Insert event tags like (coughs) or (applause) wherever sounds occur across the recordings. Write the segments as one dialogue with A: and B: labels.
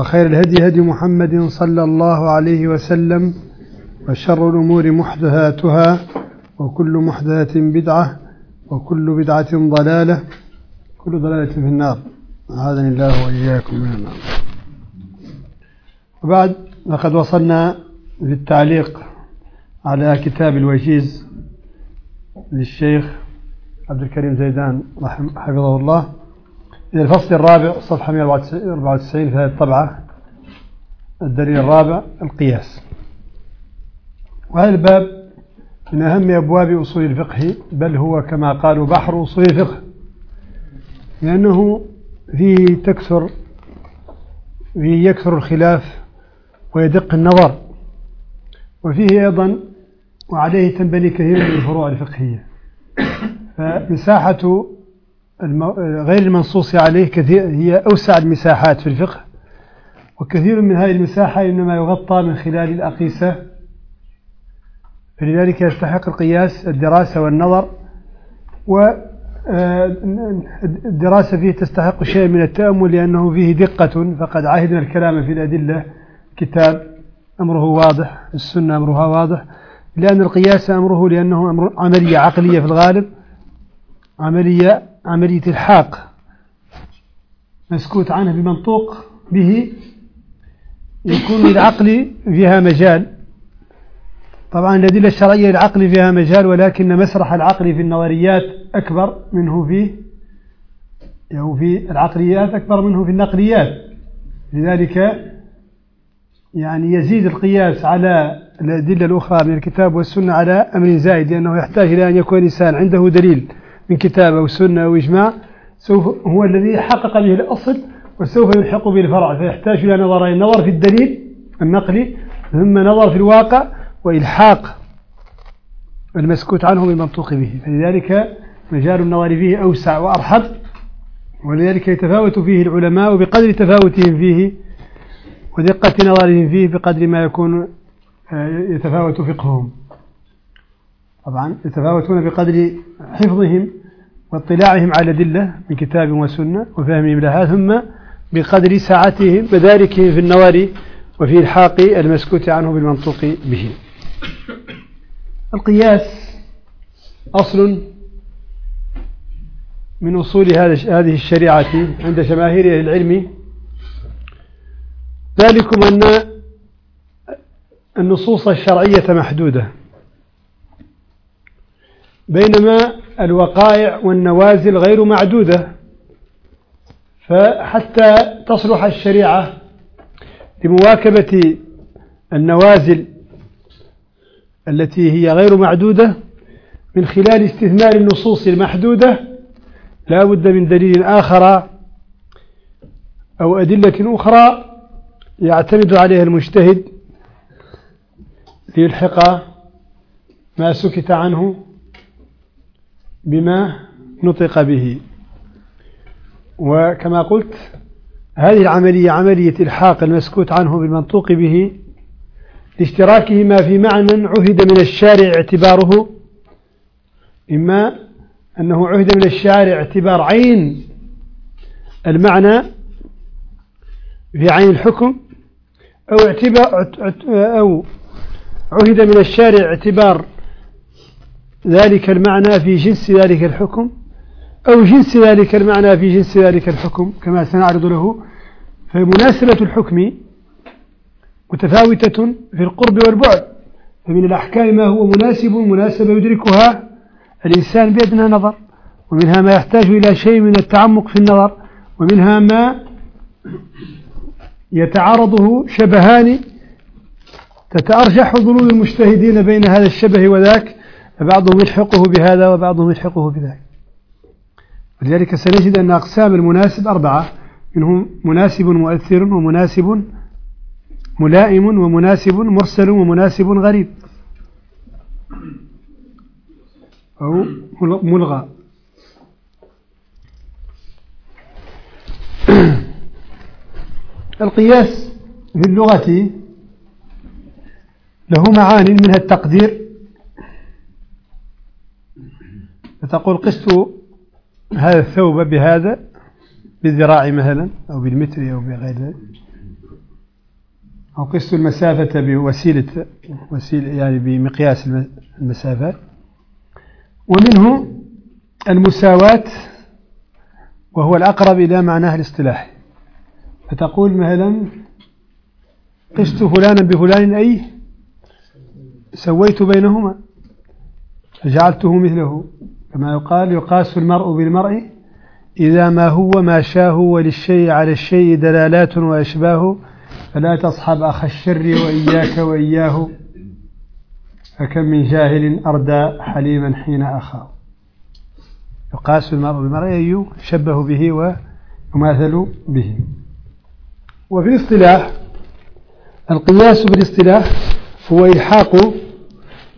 A: وخير الهدي هدي محمد صلى الله عليه وسلم وشر الأمور محدثاتها وكل محدثة بدعة وكل بدعة ضلالة كل ضلالة في النار. أعاذني الله وإياكم من النار. وبعد لقد وصلنا للتعليق على كتاب الوجيز للشيخ عبد الكريم زيدان حفظه الله. إلى الفصل الرابع صفحة 194 في هذه الطبعة الدليل الرابع القياس. وهذا الباب من أهم أبواب أصول الفقه بل هو كما قالوا بحر أصول الفقه لأنه فيه تكثر فيه يكثر الخلاف ويدق النظر وفيه أيضا وعليه تنبني كثير من الفروع الفقهية. فمساحة غير المنصوص عليه كثير هي أوسع المساحات في الفقه. وكثير من هذه المساحة إنما يغطى من خلال الأقيسة. فلذلك يستحق القياس الدراسة والنظر. والدراسة فيه تستحق شيء من التأمل لأنه فيه دقة. فقد عهدنا الكلام في الأدلة. كتاب أمره واضح السنة أمرها واضح. لأن القياس أمره لأنه أمر عملية عقلية في الغالب. عملية عملية الحاق. مسكوت عنه بمنطوق به يكون للعقل فيها مجال. طبعا الأدلة الشرعية للعقل فيها مجال ولكن مسرح العقل في النظريات أكبر منه في يعني في العقليات أكبر منه في النقليات. لذلك يعني يزيد القياس على الأدلة الأخرى من الكتاب والسنة على أمر زائد لأنه يحتاج إلى أن يكون الإنسان عنده دليل. من كتاب أو سنة أو إجماع سوف هو الذي حقق به الأصل وسوف يلحق به الفرع فيحتاج إلى نظرين نظر في الدليل النقلي ثم نظر في الواقع وإلحاق المسكوت عنه بالمنطوق به. فلذلك مجال النظر فيه أوسع وأرحب ولذلك يتفاوت فيه العلماء وبقدر تفاوتهم فيه ودقة نظرهم فيه بقدر ما يكون يتفاوت فقههم. طبعا يتفاوتون بقدر حفظهم واطلاعهم على الأدلة من كتاب وسنة وفهمهم لها ثم بقدر سعتهم مداركهم في النظر وفي الحاق المسكوت عنه بالمنطوق به. القياس أصل من أصول هذه الشريعة عند جماهير العلم. ذلكم أن النصوص الشرعية محدودة. بينما الوقائع والنوازل غير معدودة. فحتى تصلح الشريعة لمواكبة النوازل التي هي غير معدودة من خلال استثمار النصوص المحدودة لا بد من دليل آخر أو أدلة أخرى يعتمد عليها المجتهد ليلحق ما سكت عنه. بما نطق به. وكما قلت هذه العملية عملية إلحاق المسكوت عنه بالمنطوق به لاشتراكهما في معنى عهد من الشارع اعتباره إما أنه عهد من الشارع اعتبار عين. المعنى في عين الحكم أو اعتبار أو عهد من الشارع اعتبار ذلك المعنى في جنس ذلك الحكم أو جنس ذلك المعنى في جنس ذلك الحكم كما سنعرض له. فمناسبة الحكم متفاوتة في القرب والبعد فمن الأحكام ما هو مناسب مناسبة يدركها الإنسان بأدنى نظر ومنها ما يحتاج إلى شيء من التعمق في النظر ومنها ما يتعارضه شبهان تتأرجح ظلول المجتهدين بين هذا الشبه وذاك فبعضهم يلحقه بهذا وبعضهم يلحقه بذاك. ولذلك سنجد أن أقسام المناسب أربعة منهم مناسب مؤثر ومناسب ملائم ومناسب مرسل ومناسب غريب. أو ملغى. (clears throat) القياس في اللغة له معاني منها التقدير فتقول قست هذا الثوب بهذا بالذراع مثلا أو بالمتر أو بغير ذلك. أو قست المسافة بوسيلة وسيلة يعني بمقياس المسافات ومنه المساواة وهو الأقرب إلى معناه الاصطلاحي فتقول مثلا قست فلانا بفلان أي سويت بينهما فجعلته مثله. كما يقال يقاس المرء بالمرء إذا ما هو ما شاه وللشيء على الشيء دلالات وأشباه فلا تصحب أخ الشر وإياك وإياه. فكم من جاهل أردى حليما حين أخاه. يقاس المرء بالمرء يشبه به ويماثل به. وفي الاصطلاح القياس بالاصطلاح هو إلحاق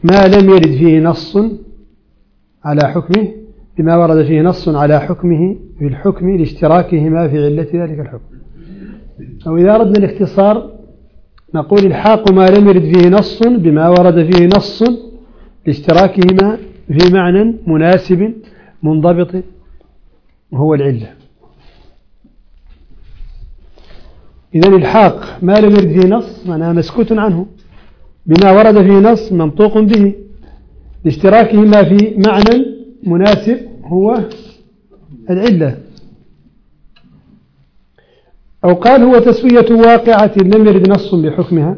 A: ما لم يرد فيه نص على حكمه بما ورد فيه نص على حكمه في الحكم لاشتراكهما في علة ذلك الحكم. أو إذا أردنا الاختصار نقول الحاق ما لم يرد فيه نص بما ورد فيه نص لاشتراكهما في معنى مناسب منضبط هو العلة. إذا الحاق ما لم يرد فيه نص معناها مسكوت عنه. بما ورد فيه نص منطوق به. لاشتراكهما في معنى مناسب هو العلة. أو قال هو تسوية واقعة لم يرد نص بحكمها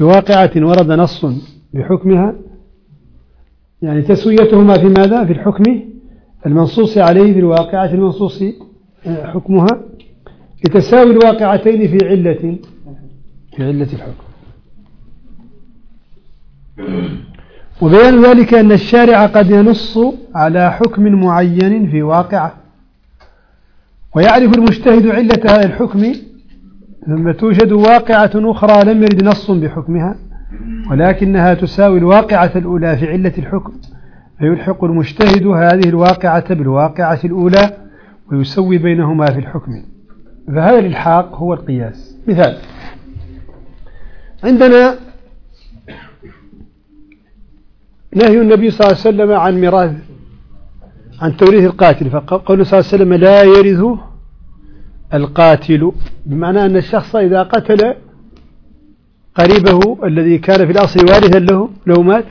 A: بواقعة ورد نص بحكمها. يعني تسويتهما في ماذا؟ في الحكم المنصوص عليه في الواقعة المنصوص آه، حكمها. لتساوي الواقعتين في علة في علة الحكم. (coughs) وبيان ذلك أن الشارع قد ينص على حكم معين في واقعة. ويعرف المجتهد علة هذا الحكم ثم توجد واقعة أخرى لم يرد نص بحكمها ولكنها تساوي الواقعة الأولى في علة الحكم. فيلحق المجتهد هذه الواقعة بالواقعة الأولى ويسوي بينهما في الحكم. فهذا الإلحاق هو القياس. مثال عندنا نهي النبي صلى الله عليه وسلم عن ميراث عن توريث القاتل. فقول صلى الله عليه وسلم لا يرث القاتل. بمعنى أن الشخص إذا قتل قريبه الذي كان في الأصل وارثا له لو مات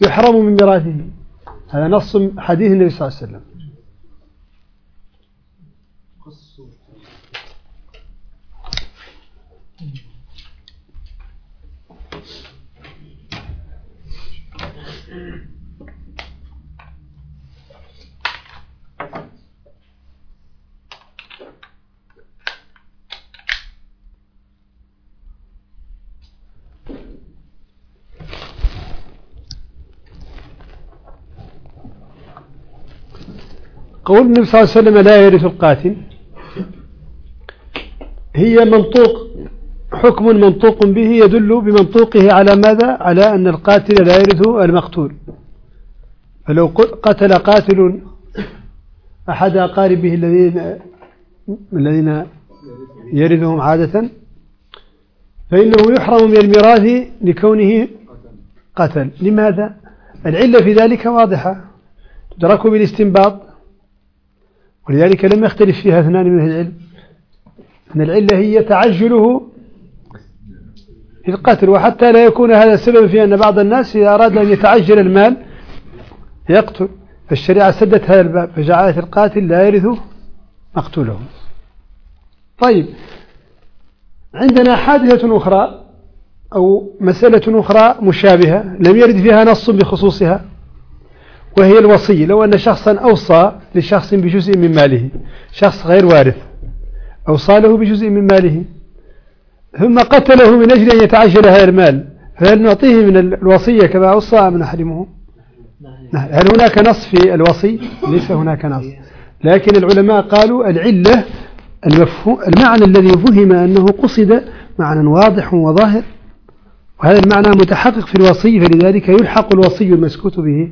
A: يحرم من ميراثه. هذا نص حديث النبي صلى الله عليه وسلم. قول النبي صلى الله عليه وسلم لا يرث القاتل. هي منطوق حكم منطوق به يدل بمنطوقه على ماذا؟ على أن القاتل لا يرث المقتول. فلو قتل قاتل أحد أقاربه الذين الذين يرثهم عادة فإنه يحرم من الميراث لكونه قتل. لماذا؟ العلة في ذلك واضحة. تدرك بالاستنباط. ولذلك لم يختلف فيها اثنان من أهل العلم. أن العلة هي تعجله في القتل وحتى لا يكون هذا السبب في أن بعض الناس إذا أراد أن يتعجل المال يقتل. فالشريعة سدت هذا الباب فجعلت القاتل لا يرث مقتوله. طيب عندنا حادثة أخرى أو مسألة أخرى مشابهة لم يرد فيها نص بخصوصها. وهي الوصية. لو أن شخصا أوصى لشخص بجزء من ماله شخص غير وارث أوصى له بجزء من ماله ثم قتله من أجل أن يتعجل هذا المال فهل نعطيه من الوصية كما أوصى أم نحرمه؟ هل هناك نص في الوصي؟ ليس هناك نص. لكن العلماء قالوا العلة المعنى الذي فهم أنه قصد معنى واضح وظاهر وهذا المعنى متحقق في الوصي فلذلك يلحق الوصي المسكوت به.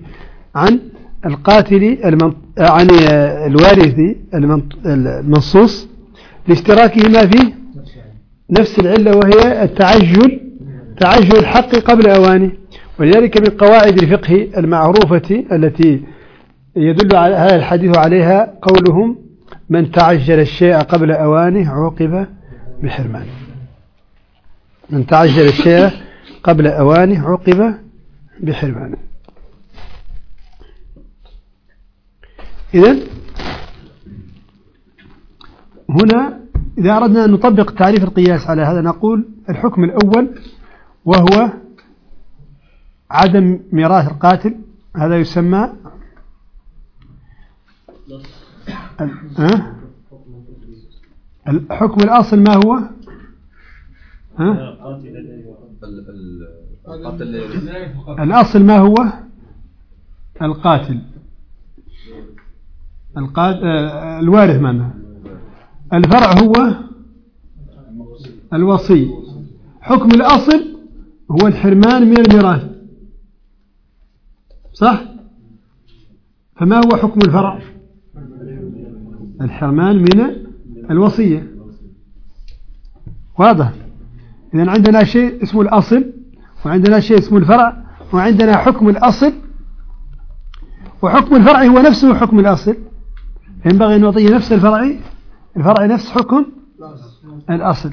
A: عن القاتل. عن الوارث المنصوص لاشتراكهما في نفس العلة وهي التعجل تعجل الحق قبل أوانه ولذلك من قواعد الفقه المعروفة التي يدل على هذا الحديث عليها قولهم من تعجل الشيء قبل أوانه عوقب بحرمانه من تعجل الشيء قبل أوانه عوقب بحرمانه إذا هنا إذا أردنا أن نطبق تعريف القياس على هذا نقول الحكم الأول وهو عدم ميراث القاتل هذا يسمى الحكم الأصل ما هو؟ الأصل ما هو؟ القاتل القاتل. الوارث منه الفرع هو الوصي. حكم الأصل هو الحرمان من الميراث. صح؟ فما هو حكم الفرع؟ الحرمان من الوصية. واضح. إذا عندنا شيء اسمه الأصل وعندنا شيء اسمه الفرع وعندنا حكم الأصل. وحكم الفرع هو نفسه حكم الأصل. ينبغي أن نعطيه نفس الفرع الفرع نفس حكم الأصل.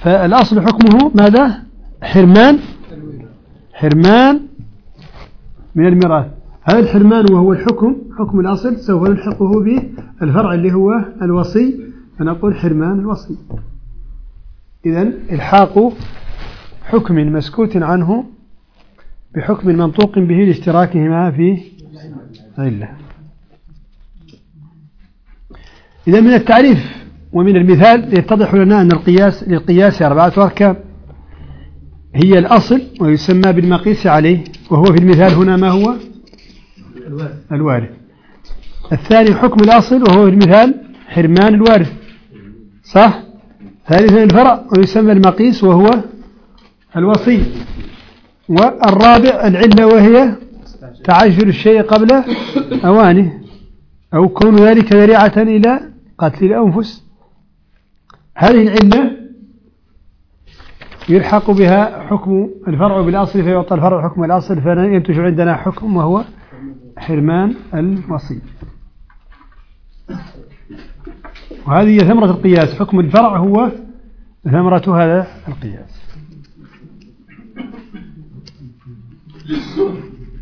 A: فالأصل حكمه ماذا؟ حرمان حرمان من الميراث. هذا الحرمان وهو الحكم حكم الأصل سوف نلحقه بالفرع اللي هو الوصي فنقول حرمان الوصي. إذا إلحاق حكم مسكوت عنه بحكم منطوق به لاشتراكهما في علة إذا من التعريف ومن المثال يتضح لنا أن القياس للقياس أربعة أركان. هي الأصل ويسمى بالمقيس عليه وهو في المثال هنا ما هو؟ الوارث. الثاني حكم الأصل وهو في المثال حرمان الوارث. صح؟ ثالثا الفرع ويسمى المقيس وهو الوصي. والرابع العلة وهي تعجل الشيء قبل أوانه أو كون ذلك ذريعة إلى قتل الأنفس هذه العلة يلحق بها حكم الفرع بالأصل فيعطى الفرع حكم الأصل فينتج عندنا حكم وهو حرمان الوصي. وهذه ثمرة القياس. حكم الفرع هو ثمرة هذا القياس.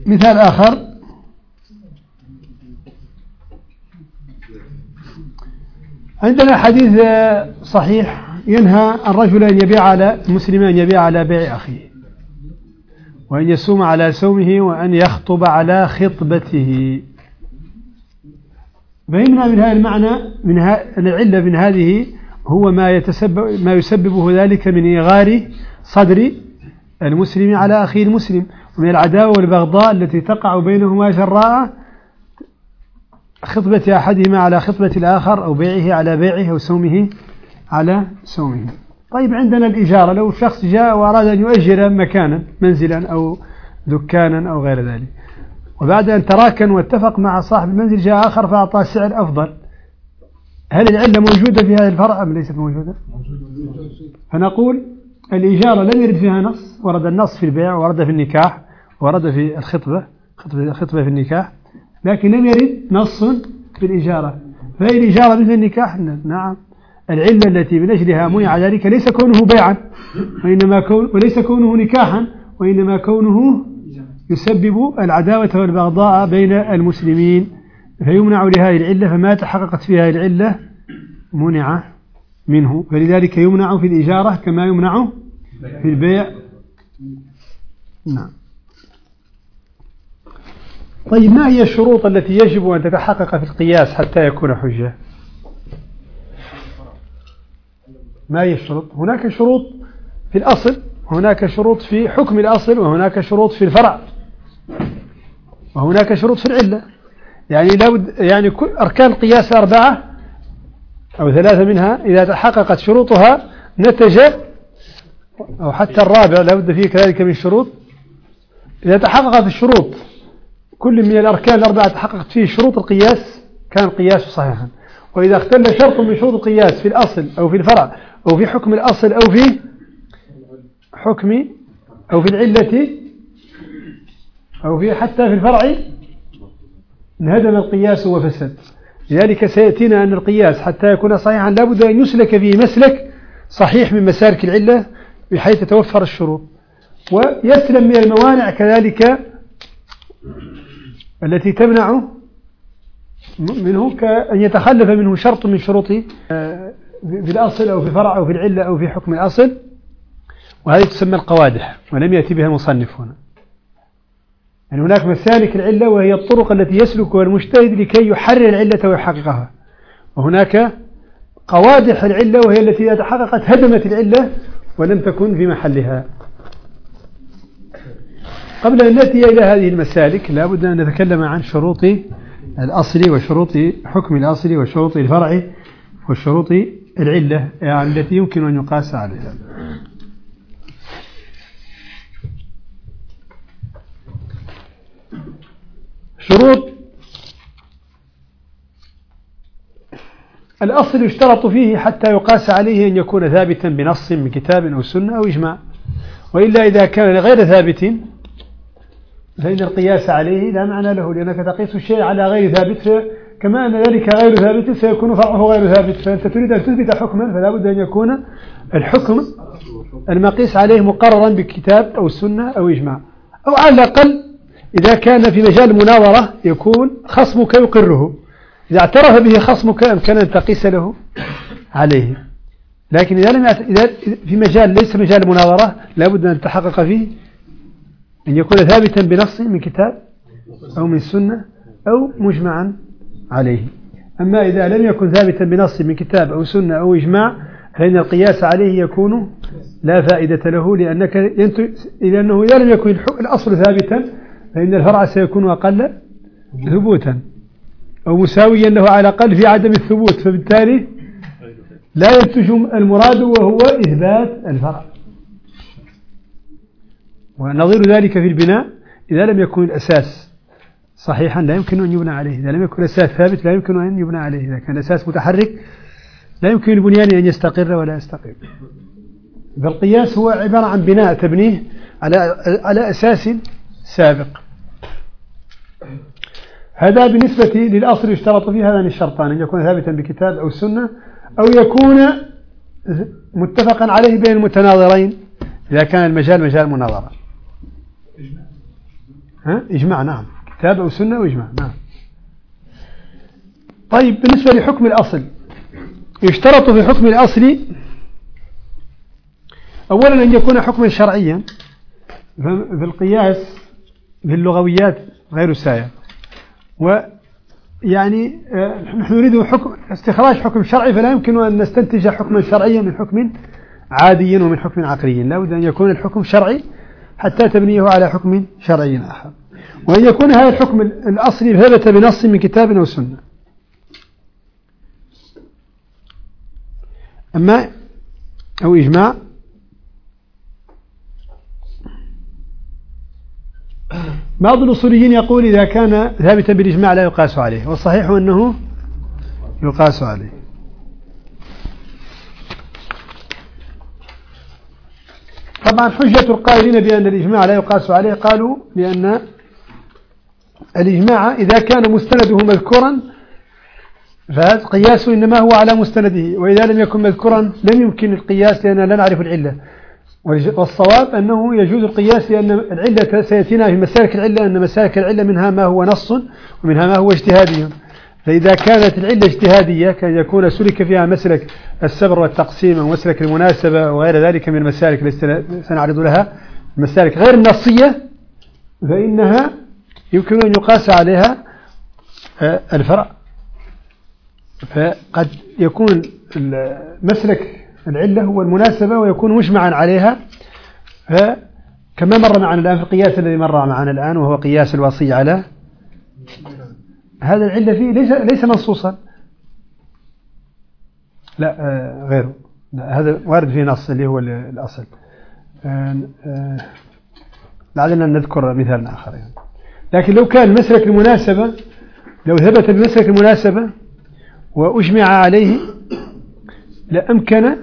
A: مثال آخر. عندنا حديث صحيح ينهى الرجل أن يبيع على مسلم أن يبيع على بيع أخيه وأن يصوم على سومه وأن يخطب على خطبته. فهمنا من هذا المعنى من العلة من هذه هو ما يتسبب ما يسببه ذلك من إغار صدر المسلم على أخيه المسلم ومن العداوة والبغضاء التي تقع بينهما جراء خطبة أحدهما على خطبة الآخر أو بيعه على بيعه أو سومه على سومه طيب عندنا الإجارة. لو شخص جاء وأراد أن يؤجر مكانا منزلا أو دكانا أو غير ذلك وبعد أن تراكن واتفق مع صاحب المنزل جاء آخر فأعطاه سعر أفضل. هل العلة موجودة في هذا الفرع أم ليست موجودة؟ فنقول الإجارة لم يرد فيها نص ورد النص في البيع ورد في النكاح ورد في الخطبة خطبة, في النكاح. لكن لم يرد نص في الإجارة فهي الإجارة مثل النكاح نعم. العلة التي من أجلها منع ذلك ليس كونه بيعا وإنما كون وليس كونه نكاحا وإنما كونه يسبب العداوة والبغضاء بين المسلمين. فيمنع لهذه العلة فما تحققت فيها العلة منع منه. فلذلك يمنع في الإجارة كما يمنع في البيع. نعم. طيب ما هي الشروط التي يجب أن تتحقق في القياس حتى يكون حجة؟ ما هي الشروط؟ هناك شروط في الأصل هناك شروط في حكم الأصل وهناك شروط في الفرع وهناك شروط في العلة. يعني لابد يعني أركان القياس أربعة أو ثلاثة منها إذا تحققت شروطها نتج أو حتى الرابع لابد فيه كذلك من شروط. إذا تحققت الشروط كل من الأركان الأربعة تحققت فيه شروط القياس كان القياس صحيحا. وإذا اختل شرط من شروط القياس في الأصل أو في الفرع أو في حكم الأصل أو في حكم أو في العلة أو في حتى في الفرع انهدم القياس وفسد. لذلك سيأتينا أن القياس حتى يكون صحيحا لابد أن يسلك فيه مسلك صحيح من مسالك العلة بحيث تتوفر الشروط. ويسلم من الموانع كذلك التي تمنع منه كأن يتخلف منه شرط من شروط آه، في الأصل أو في الفرع أو في العلة أو في حكم الأصل وهذه تسمى القوادح ولم يأتي بها المصنف هنا يعني هناك مسالك العلة وهي الطرق التي يسلكها المجتهد لكي يحرر العلة ويحققها. وهناك قوادح العلة وهي التي إذا تحققت هدمت العلة ولم تكن في محلها. قبل أن نأتي إلى هذه المسالك لابد أن نتكلم عن شروط الأصل وشروط حكم الأصل وشروط الفرع وشروط العلة يعني التي يمكن أن يقاس عليها. شروط الأصل يشترط فيه حتى يقاس عليه أن يكون ثابتا بنص من كتاب أو سنة أو إجماع وإلا إذا كان غير ثابت فإن القياس عليه لا معنى له لأنك تقيس الشيء على غير ثابت كما أن ذلك غير ثابت سيكون فرعه غير ثابت. فأنت تريد أن تثبت حكما فلا بد أن يكون الحكم المقيس عليه مقررا بكتاب أو سنة أو إجماع. أو على الأقل إذا كان في مجال المناظرة يكون خصمك يقره. إذا اعترف به خصمك أمكن أن تقيس له عليه. لكن إذا لم إذا في مجال ليس مجال المناظرة لابد أن تحقق فيه أن يكون ثابتا بنص من كتاب أو من سنة أو مجمعا عليه. أما إذا لم يكن ثابتا بنص من كتاب أو سنة أو إجماع فإن القياس عليه يكون لا فائدة له لأنك لأنه إذا لم يكن الأصل ثابتا فإن الفرع سيكون أقل ثبوتا أو مساويا له على الأقل في عدم الثبوت فبالتالي لا ينتج المراد وهو إثبات الفرع. ونظير ذلك في البناء إذا لم يكن الأساس صحيحا لا يمكن أن يبنى عليه إذا لم يكن الأساس ثابت لا يمكن أن يبنى عليه إذا كان الأساس متحرك لا يمكن البنيان أن يستقر ولا يستقيم. فالقياس هو عبارة عن بناء تبنيه على على أساس سابق. هذا بالنسبة للأصل يشترط فيه هذان الشرطان أن يكون ثابتا بكتاب أو سنة أو يكون متفقا عليه بين المتناظرين إذا كان المجال مجال مناظرة. ها؟ إجماع نعم. كتاب أو سنة وإجماع نعم. طيب بالنسبة لحكم الأصل. يشترط في حكم الأصل أولا أن يكون حكما شرعيا في القياس في اللغويات غير سائر ويعني آه، نحن نريد حكم استخراج حكم شرعي فلا يمكن أن نستنتج حكما شرعيا من حكم عادي ومن حكم عقلي. لا بد أن يكون الحكم شرعي حتى تبنيه على حكم شرعي آخر. وأن يكون هذا الحكم الأصلي ثبت بنص من كتاب أو سنة. أما أو إجماع بعض الأصوليين يقول إذا كان ثابتا بالإجماع لا يقاس عليه والصحيح أنه يقاس عليه. طبعا حجة القائلين بأن الإجماع لا يقاس عليه قالوا بأن الإجماع إذا كان مستنده مذكورا فالقياس إنما هو على مستنده وإذا لم يكن مذكورا لم يمكن القياس لأننا لا نعرف العلة. والصواب أنه يجوز القياس لأن العلة سيأتينا في مسالك العلة أن مسالك العلة منها ما هو نص ومنها ما هو اجتهادي. فإذا كانت العلة اجتهادية كان يكون سلك فيها مسلك السبر والتقسيم ومسلك المناسبة وغير ذلك من المسالك التي سنعرض لها. المسالك غير النصية فإنها يمكن أن يقاس عليها آه، الفرع. فقد يكون مسلك العلة هو المناسبة ويكون مجمعا عليها. كما مر معنا الآن في القياس الذي مر معنا الآن وهو قياس الوصي على هذا العلة فيه ليس ليس منصوصا. لا آه، غيره. لا هذا وارد فيه نص اللي هو الأصل. آه، آه، لعلنا نذكر مثال آخر يعني. لكن لو كان مسلك المناسبة لو ثبت بمسلك المناسبة وأجمع عليه لأمكن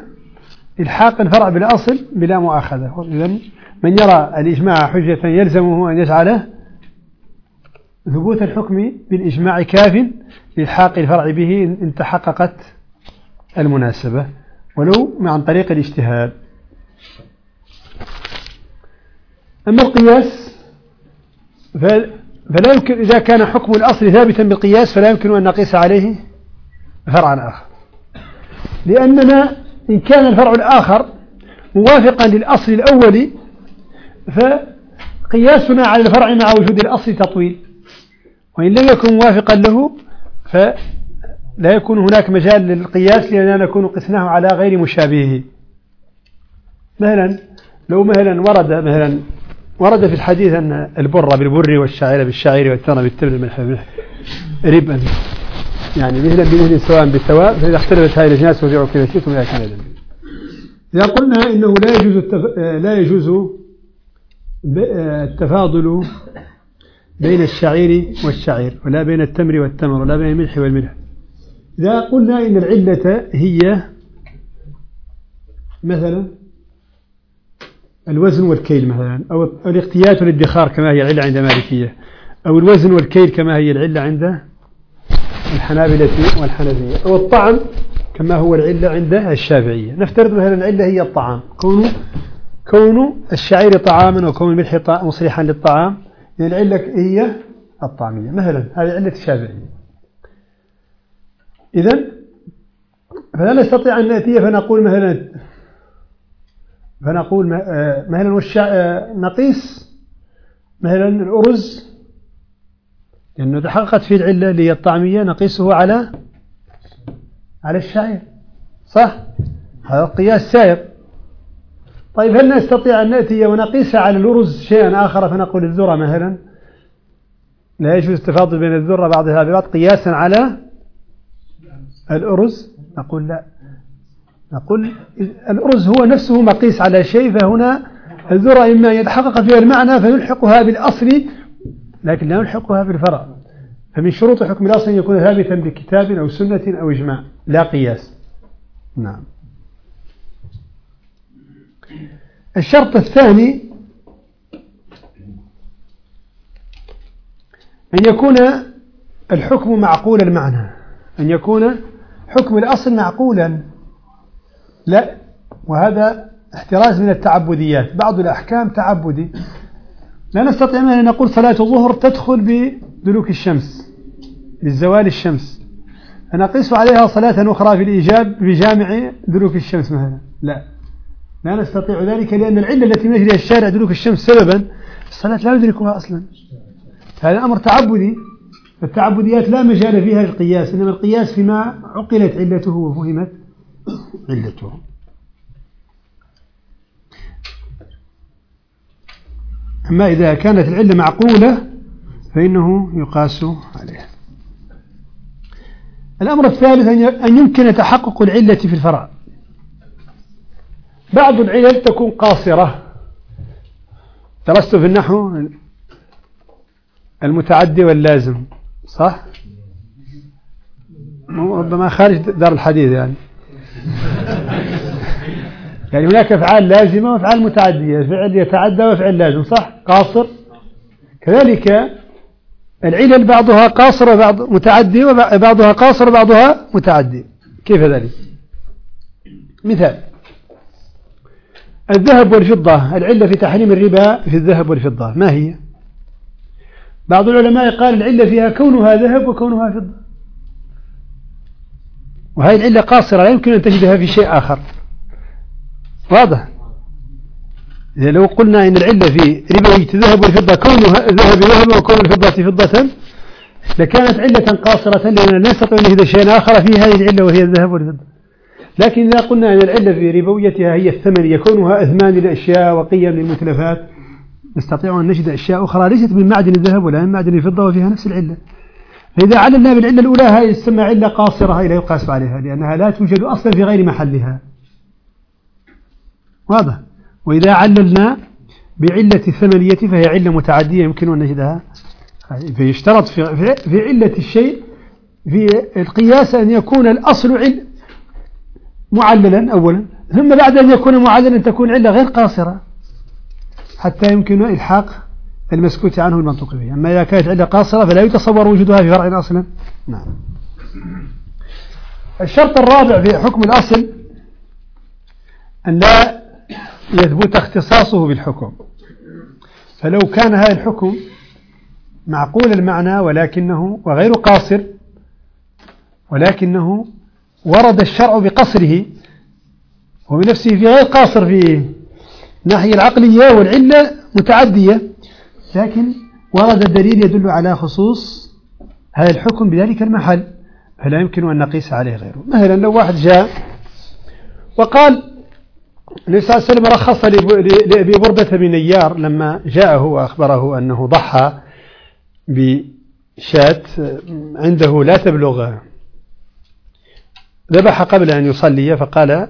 A: إلحاق الفرع بالأصل بلا مؤاخذة. إذن من يرى الإجماع حجة يلزمه أن يجعله ثبوت الحكم بالإجماع كاف لإلحاق الفرع به إن تحققت المناسبة ولو عن طريق الاجتهاد. أما القياس فلا يمكن إذا كان حكم الأصل ثابتا بالقياس فلا يمكن أن نقيس عليه فرعا آخر. لأننا إن كان الفرع الآخر موافقا للأصل الأول فقياسنا على الفرع مع وجود الأصل تطويل. وإن لم يكن موافقا له فلا يكون هناك مجال للقياس لأننا نكون قسناه على غير مشابهه. مثلا لو مثلا ورد مثلا ورد في الحديث أن البر بالبر والشعير بالشعير والتمر بالتمر ربا. يعني مهلا بمهل سواء بالسواء فإذا اختلفت هذه الأجناس وبيعوا كذا شئتم إذا كان ذنب إذا قلنا إنه لا يجوز التف... لا يجوز التفاضل بين الشعير والشعير ولا بين التمر والتمر ولا بين الملح والملح. إذا قلنا إن العلة هي مثلا الوزن والكيل مثلا أو الاقتيات والادخار كما هي العلة عند مالكية أو الوزن والكيل كما هي العلة عند الحنابلة والحنفية أو الطعم كما هو العلة عند الشافعية. نفترض مثلا العلة هي الطعام كون كون الشعير طعاما وكون الملح مصلحا للطعام العلة هي الطعمية. مثلا هذه علة الشافعية. إذا فلا نستطيع أن نأتي فنقول مثلا فنقول مثلا آه، نقيس مثلا الأرز. لأنه تحققت فيه العلة اللي هي الطعمية نقيسه على على الشعير صح؟ هذا القياس سائر طيب هل نستطيع أن نأتي ونقيس على الأرز شيئا آخر؟ فنقول الذرة مثلا. لا يجوز التفاضل بين الذرة بعضها ببعض قياسا على الأرز. نقول لا. نقول الأرز هو نفسه مقيس على شيء فهنا الذرة إما يتحقق فيها المعنى فيلحقها بالأصل لكن لا يلحقها بالفرع. فمن شروط حكم الأصل أن يكون ثابتا بكتاب أو سنة أو إجماع. لا قياس. نعم. الشرط الثاني أن يكون الحكم معقول المعنى أن يكون حكم الأصل معقولا. لا وهذا احتراز من التعبديات. بعض الأحكام تعبدي. لا نستطيع أن نقول صلاة الظهر تدخل بدلوك الشمس بالزوال الشمس. فنقيس عليها صلاة أخرى في الإيجاب بجامع دلوك الشمس مثلا. لا. لا نستطيع ذلك لأن العلة التي أجلها الشارع دلوك الشمس سببا الصلاة لا يدركها أصلا. هذا أمر تعبدي. التعبديات لا مجال فيها للقياس إنما القياس فيما عقلت علته وفهمت علته. أما إذا كانت العلة معقولة فإنه يقاس عليها. الأمر الثالث أن يمكن تحقق العلة في الفرع بعض العلل تكون قاصرة. درست في النحو المتعدي واللازم صح؟ ربما خارج دار الحديث يعني. (laughs) يعني هناك أفعال لازمة وأفعال متعدية فعل يتعدى وفعل لازم صح؟ قاصر. كذلك العلل بعضها قاصر وبعض متعدي وبعضها قاصر وبعضها متعدي. كيف ذلك؟ مثال. الذهب والفضة العلة في تحريم الربا في الذهب والفضة. ما هي؟ بعض العلماء قال العلة فيها كونها ذهب وكونها فضة. وهذه العلة قاصرة لا يمكن أن تجدها في شيء آخر. واضح؟ إذا لو قلنا إن العلة في ربوية الذهب والفضة كونها الذهب ذهب وكون الفضة فضة لكانت علة قاصرة لأننا لا نستطيع أن نجد شيئا آخر في هذه العلة وهي الذهب والفضة. لكن إذا قلنا أن العلة في ربويتها هي الثمن يكونها أثمان للأشياء وقيم للمتلفات نستطيع أن نجد أشياء أخرى ليست من معدن الذهب ولا من معدن الفضة وفيها نفس العلة. فإذا عللنا بالعلة الأولى هذه تسمى علة قاصرة لا يقاس عليها لأنها لا توجد أصلا في غير محلها. واضح؟ وإذا عللنا بعلة الثمنية فهي علة متعدية يمكن أن نجدها. فيشترط في, في علة الشيء في القياس أن يكون الأصل عل معللا أولا. ثم بعد أن يكون معللا تكون علة غير قاصرة. حتى يمكن إلحاق المسكوت عنه المنطوق به. أما إذا كانت علة قاصرة فلا يتصور وجودها في فرع أصلا. نعم. الشرط الرابع في حكم الأصل أن لا يثبت اختصاصه بالحكم. فلو كان هذا الحكم معقول المعنى ولكنه وغير قاصر ولكنه ورد الشرع بقصره وبنفسه في غير قاصر في الناحية العقلية والعلة متعدية لكن ورد الدليل يدل على خصوص هذا الحكم بذلك المحل فلا يمكن أن نقيس عليه غيره. مثلا لو واحد جاء وقال النبي صلى الله عليه وسلم رخص لأبي بردة بن نيار لما جاءه وأخبره أنه ضحى بشاة عنده لا تبلغ ذبح قبل أن يصلي فقال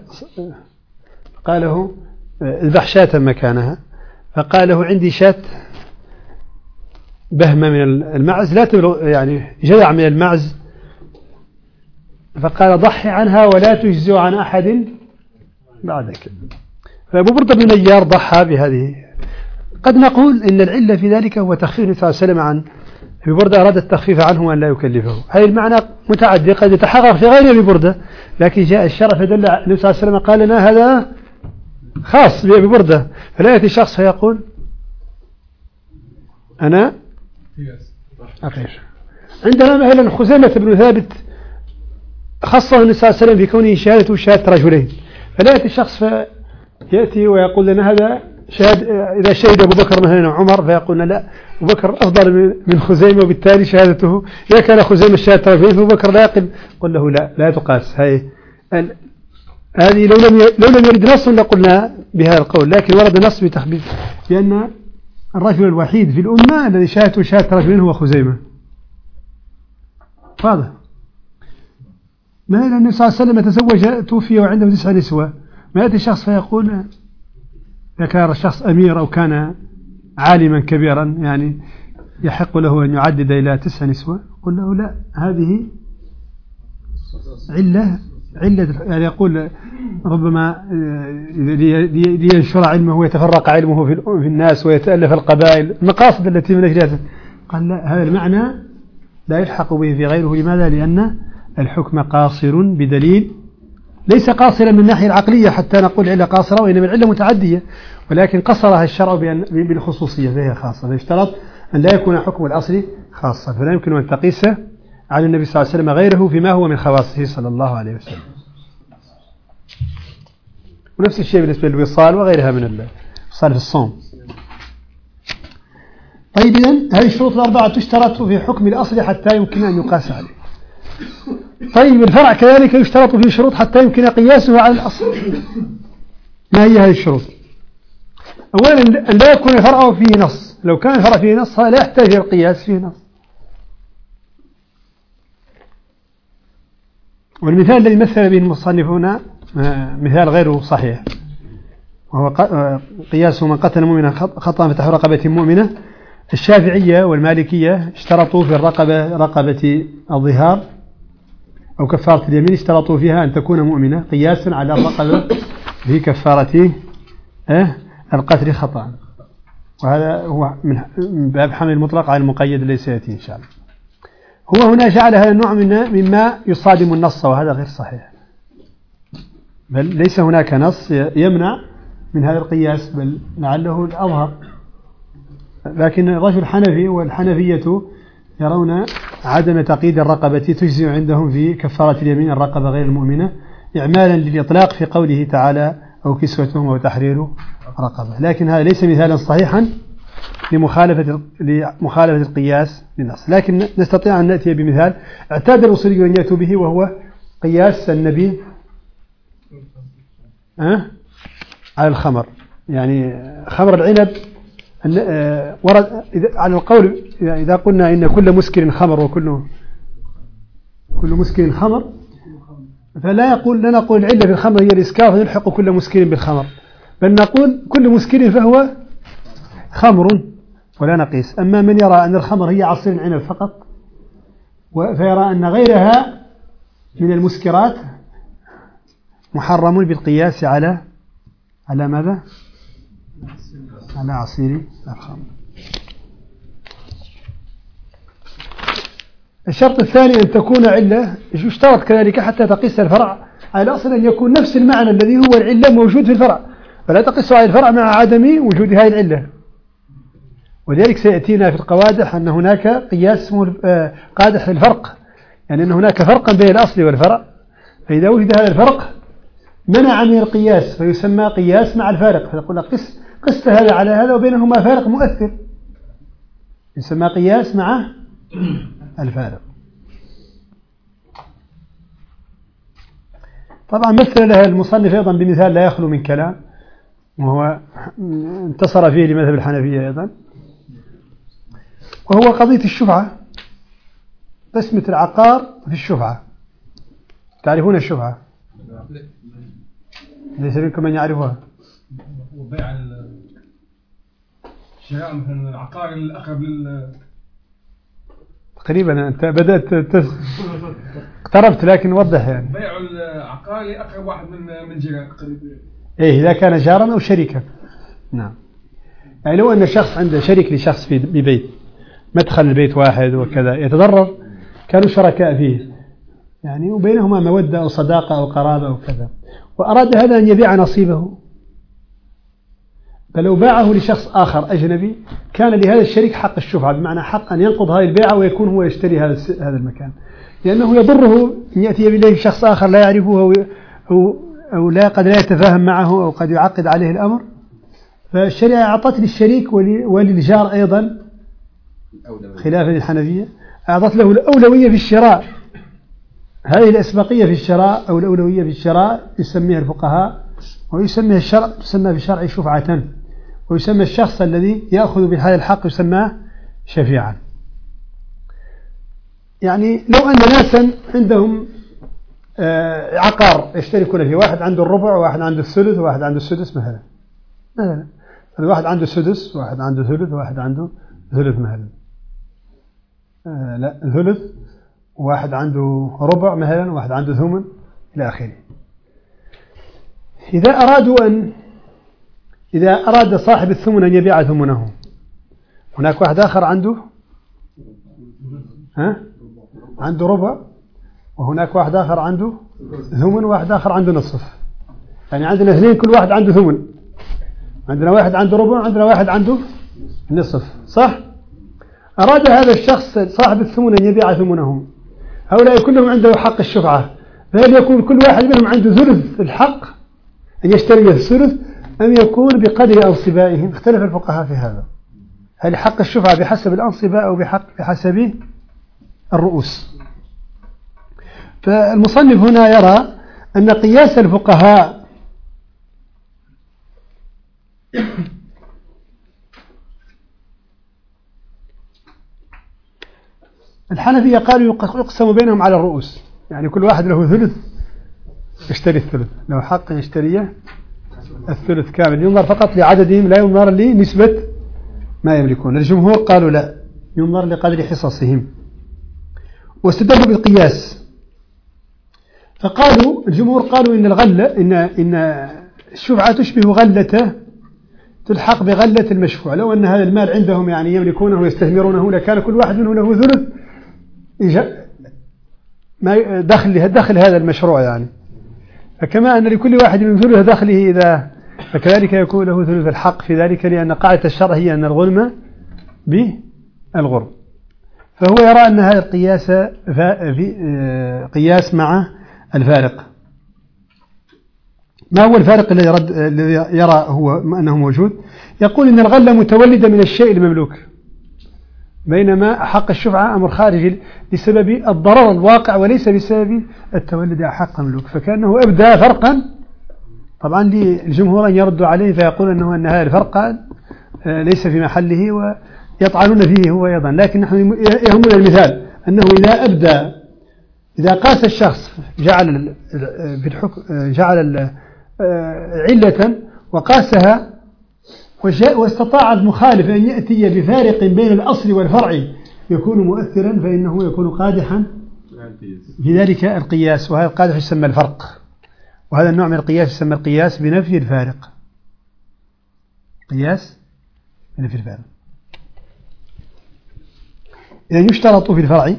A: قال له اذبح شاة مكانها. فقال له عندي شاة بهمة من المعز لا تبلغ يعني جذع من المعز. فقال ضحي عنها ولا تجزي عن أحد بعدك. فأبو بردة بن نيار ضحى بهذه. قد نقول إن العلة في ذلك هو تخفيف النبي صلى الله عليه وسلم عن أبي بردة أراد التخفيف عنه أن لا يكلفه. هذا المعنى متعدي قد يتحقق في غير أبي بردة لكن جاء الشرع فدل النبي صلى الله عليه وسلم قال لنا هذا خاص بأبي بردة. فلا يأتي شخص فيقول أنا أخير عندنا مثلا خزيمة بن ثابت خصه النبي صلى الله عليه وسلم بكونه شهادته شهادة رجلين. فلا يأتي شخص فيأتي ويقول لنا هذا شهد إذا شهد أبو بكر مثلا عمر فيقولون لا أبو بكر أفضل من خزيمة وبالتالي شهادته. إذا كان خزيمة شهادة رجلين فأبو بكر لا يقل. قل له لا لا تقاس. هاي هذه لو لم لو لم يرد نص لقلنا بهذا القول. لكن ورد نص بتخبيث. لأن الرجل الوحيد في الأمة الذي شاهدته شهادة رجل هو خزيمة. واضح. ما النبي صلى الله عليه وسلم تزوج توفي وعنده تسع نسوة. ما يأتي شخص فيقول إذا كان الشخص أمير أو كان عالما كبيرا يعني يحق له أن يعدد إلى تسع نسوة قل له لا هذه علة علة يعني يقول ربما آه، لينشر علمه ويتفرق علمه في الناس ويتألف القبائل. المقاصد التي من أجلها قال لا هذا المعنى لا يلحق به في غيره. لماذا؟ لأن الحكم قاصر بدليل ليس قاصرا من الناحية العقلية حتى نقول علة قاصرة وإنما العلة متعدية. ولكن قصرها الشرع بالخصوصية فهي خاصة. فيشترط أن لا يكون حكم الأصل خاصا فلا يمكن أن تقيس على النبي صلى الله عليه وسلم غيره فيما هو من خواصه صلى الله عليه وسلم. ونفس الشيء بالنسبة للوصال وغيرها من الوصال في الصوم. طيب إذن هذه الشروط الأربعة تشترط في حكم الأصل حتى يمكن أن يقاس عليه. طيب الفرع كذلك يشترط فيه شروط حتى يمكن قياسه على الأصل. ما هي هذه الشروط؟ أولا أن لا يكون الفرع فيه نص. لو كان الفرع فيه نص لا يحتاج إلى القياس فيه نص. والمثال الذي مثل به المصنفون آه، مثال غير صحيح. وهو آه، قياس من قتل مؤمنا خطأ فتح رقبة مؤمنة. الشافعية والمالكية اشترطوا في الرقبة رقبة الظهار. أو كفارة اليمين اشترطوا فيها أن تكون مؤمنة قياسا على الرقبة بكفارة إيه؟ القتل خطأ. وهذا هو من باب حمل المطلق على المقيد الذي سيأتي إن شاء الله. هو هنا جعل هذا النوع من مما يصادم النص وهذا غير صحيح. بل ليس هناك نص يمنع من هذا القياس بل لعله الأظهر. لكن الرجل حنفي والحنفية يرون عدم تقييد الرقبة تجزي عندهم في كفارة اليمين الرقبة غير المؤمنة إعمالا للإطلاق في قوله تعالى أو كسوتهم أو تحرير رقبة. لكن هذا ليس مثالا صحيحا لمخالفة لمخالفة القياس للنص. لكن نستطيع أن نأتي بمثال اعتاد الأصوليون أن يأتوا به وهو قياس النبي أه؟ على الخمر. يعني خمر العنب ورد على القول إذا قلنا إن كل مسكر خمر وكل كل مسكر خمر فلا يقول لا نقول العلة في الخمر هي الإسكار فنلحق كل مسكر بالخمر. بل نقول كل مسكر فهو خمر ولا نقيس. أما من يرى أن الخمر هي عصير العنب فقط فيرى أن غيرها من المسكرات محرم بالقياس على على ماذا؟ على عصير الخمر الشرط الثاني أن تكون علة. يشترط كذلك حتى تقيس الفرع؟ على أصل أن يكون نفس المعنى الذي هو العلة موجود في الفرع. فلا تقيس على الفرع مع عدم وجود هذه العلة. ولذلك سيأتينا في القوادح أن هناك قياس اسمه آه، قادح الفرق. يعني أن هناك فرقا بين الأصل والفرع. فإذا وجد هذا الفرق منع من القياس فيسمى قياس مع الفارق. فيقول قس قست هذا على هذا وبينهما فارق مؤثر. يسمى قياس مع الفارق. طبعا مثل لها المصنف أيضا بمثال لا يخلو من كلام وهو انتصر فيه لمذهب الحنفية أيضا. وهو قضية الشفعة قسمة العقار في الشفعة. تعرفون الشفعة؟ ليس منكم من يعرفها.
B: وبيع الشراء مثلا العقار الأقرب لل
A: تقريبا أنت بدأت تس... اقتربت لكن وضح يعني.
B: بيع العقار لأقرب واحد من من جيران
A: إيه إذا كان جارا أو شريكا. نعم. يعني لو أن شخص عنده شريك لشخص في ببيت مدخل البيت واحد وكذا يتضرر كانوا شركاء فيه. يعني وبينهما مودة أو صداقة أو قرابة أو كذا. وأراد هذا أن يبيع نصيبه. فلو باعه لشخص آخر أجنبي كان لهذا الشريك حق الشفعة بمعنى حق أن ينقض هذه البيعة ويكون هو يشتري هذا هذا المكان. لأنه يضره أن يأتي إليه شخص آخر لا يعرفه أو, أو, لا قد لا يتفاهم معه أو قد يعقد عليه الأمر. فالشريعة أعطت للشريك وللجار أيضا خلافا للحنفية أعطت له الأولوية في الشراء. هذه الأسبقية في الشراء أو الأولوية في الشراء يسميها الفقهاء ويسمى الشرع تسمى في الشرع شفعة. ويسمى الشخص الذي يأخذ بهذا الحق يسمى شفيعا. يعني لو أن ناسا عندهم آه، عقار يشتركون فيه واحد عنده الربع وواحد عنده الثلث وواحد عنده السدس مثلا. مثلا الواحد عنده سدس وواحد عنده ثلث وواحد عنده ثلث مثلا. آه، لا ثلث وواحد عنده ربع مثلا وواحد عنده ثمن إلى آخره. إذا أرادوا أن إذا أراد صاحب الثمن أن يبيع ثمنه. هناك واحد آخر عنده؟ ها؟ عنده ربع. وهناك واحد آخر عنده ثمن وواحد آخر عنده نصف. يعني عندنا اثنين كل واحد عنده ثمن. عندنا واحد عنده ربع وعندنا واحد عنده نصف. صح؟ أراد هذا الشخص صاحب الثمن أن يبيع ثمنهم هؤلاء كلهم عنده حق الشفعة. فهل يكون كل واحد منهم عنده ثلث الحق؟ أن يشتري الثلث أم يكون بقدر أنصبائهم؟ اختلف الفقهاء في هذا. هل حق الشفعة بحسب الأنصباء أو بحق بحسب الرؤوس؟ فالمصنف هنا يرى أن قياس الفقهاء الحنفية قالوا يقسم بينهم على الرؤوس. يعني كل واحد له ثلث يشتري الثلث. لو حق يشتريه الثلث كامل ينظر فقط لعددهم لا ينظر لنسبة ما يملكون. الجمهور قالوا لا ينظر لقدر حصصهم. واستدلوا بالقياس. فقالوا الجمهور قالوا إن الغلة إن إن الشفعة تشبه غلة تلحق بغلة المشفوع. لو أن هذا المال عندهم يعني يملكونه ويستثمرونه لكان كل واحد منه له ثلث ما دخل دخل هذا المشروع يعني. فكما أن لكل واحد من ثلث دخله إذا فكذلك يكون له ثلث الحق في ذلك لأن قاعدة الشرع هي أن الغنم بالغرم فهو يرى أن هذا القياس في قياس مع الفارق. ما هو الفارق الذي يرى هو أنه موجود؟ يقول إن الغلة متولدة من الشيء المملوك بينما حق الشفعة أمر خارجي لسبب الضرر الواقع وليس بسبب التولد حق مملوك. فكأنه أبدى فرقا طبعا للجمهور أن يردوا عليه فيقول أنه أن هذا الفرق آه، ليس في محله ويطعنون فيه هو أيضا. لكن نحن يهمنا المثال أنه إذا أبدى إذا قاس الشخص جعل في الحكم جعل علة وقاسها واستطاع المخالف أن يأتي بفارق بين الأصل والفرع يكون مؤثرا فإنه يكون قادحا في ذلك القياس وهذا القادح يسمى الفرق. وهذا النوع من القياس يسمى القياس بنفي الفارق. قياس بنفي الفارق. إذا يشترط في الفرع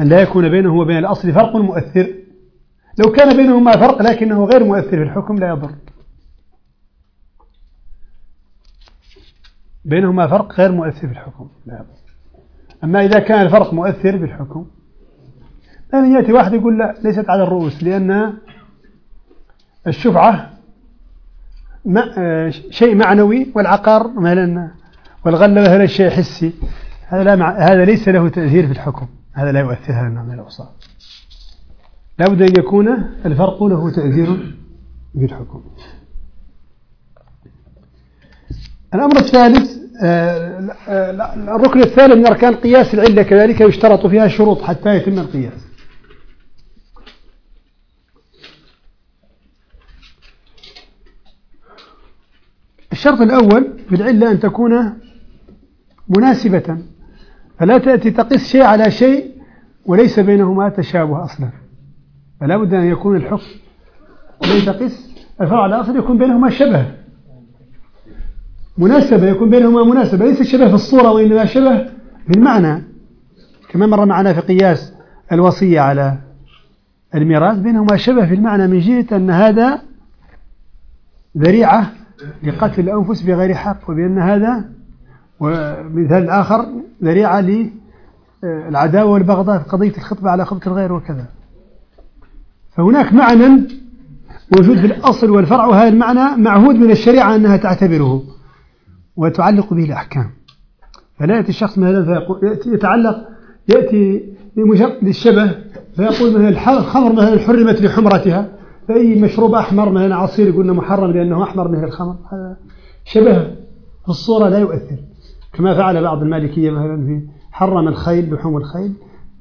A: أن لا يكون بينه وبين الأصل فرق مؤثر. لو كان بينهما فرق لكنه غير مؤثر في الحكم لا يضر. بينهما فرق غير مؤثر في الحكم لا يضر. أما إذا كان الفرق مؤثر في الحكم لأن يأتي واحد يقول لا ليست على الرؤوس لأن الشفعة شيء معنوي والعقار مثلا والغلة مثلا شيء حسي. هذا لا مع... هذا ليس له تأثير في الحكم. هذا لا يؤثر هذا النوع من الأوصاف. لابد أن يكون الفرق له تأثير في الحكم. الأمر الثالث آه، آه، الركن الثالث من أركان قياس العلة كذلك يشترط فيها شروط حتى يتم القياس. الشرط الأول في العلة أن تكون مناسبة. فلا تأتي تقيس شيء على شيء وليس بينهما تشابه أصلا. فلا بد أن يكون الحكم الذي تقيس الفرع على الأصل يكون بينهما شبه. مناسبة يكون بينهما مناسبة. ليس شبه في الصورة وإنما شبه في المعنى كما مر معنا في قياس الوصية على الميراث بينهما شبه في المعنى من جهة أن هذا ذريعة لقتل الأنفس بغير حق وبأن هذا ومثال آخر ذريعة للعداوة والبغضاء في قضية الخطبة على خطبة الغير وكذا. فهناك معنى موجود في الأصل والفرع وهذا المعنى معهود من الشريعة أنها تعتبره وتعلق به الأحكام. فلا يأتي الشخص مثلا يتعلق يأتي للشبه فيقول مثلا الخمر مثلا حرمت لحمرتها. فأي مشروب أحمر مثلا عصير قلنا محرم لأنه أحمر مثل الخمر. هذا شبه في الصورة لا يؤثر. كما فعل بعض المالكية مثلا في حرم الخيل لحوم الخيل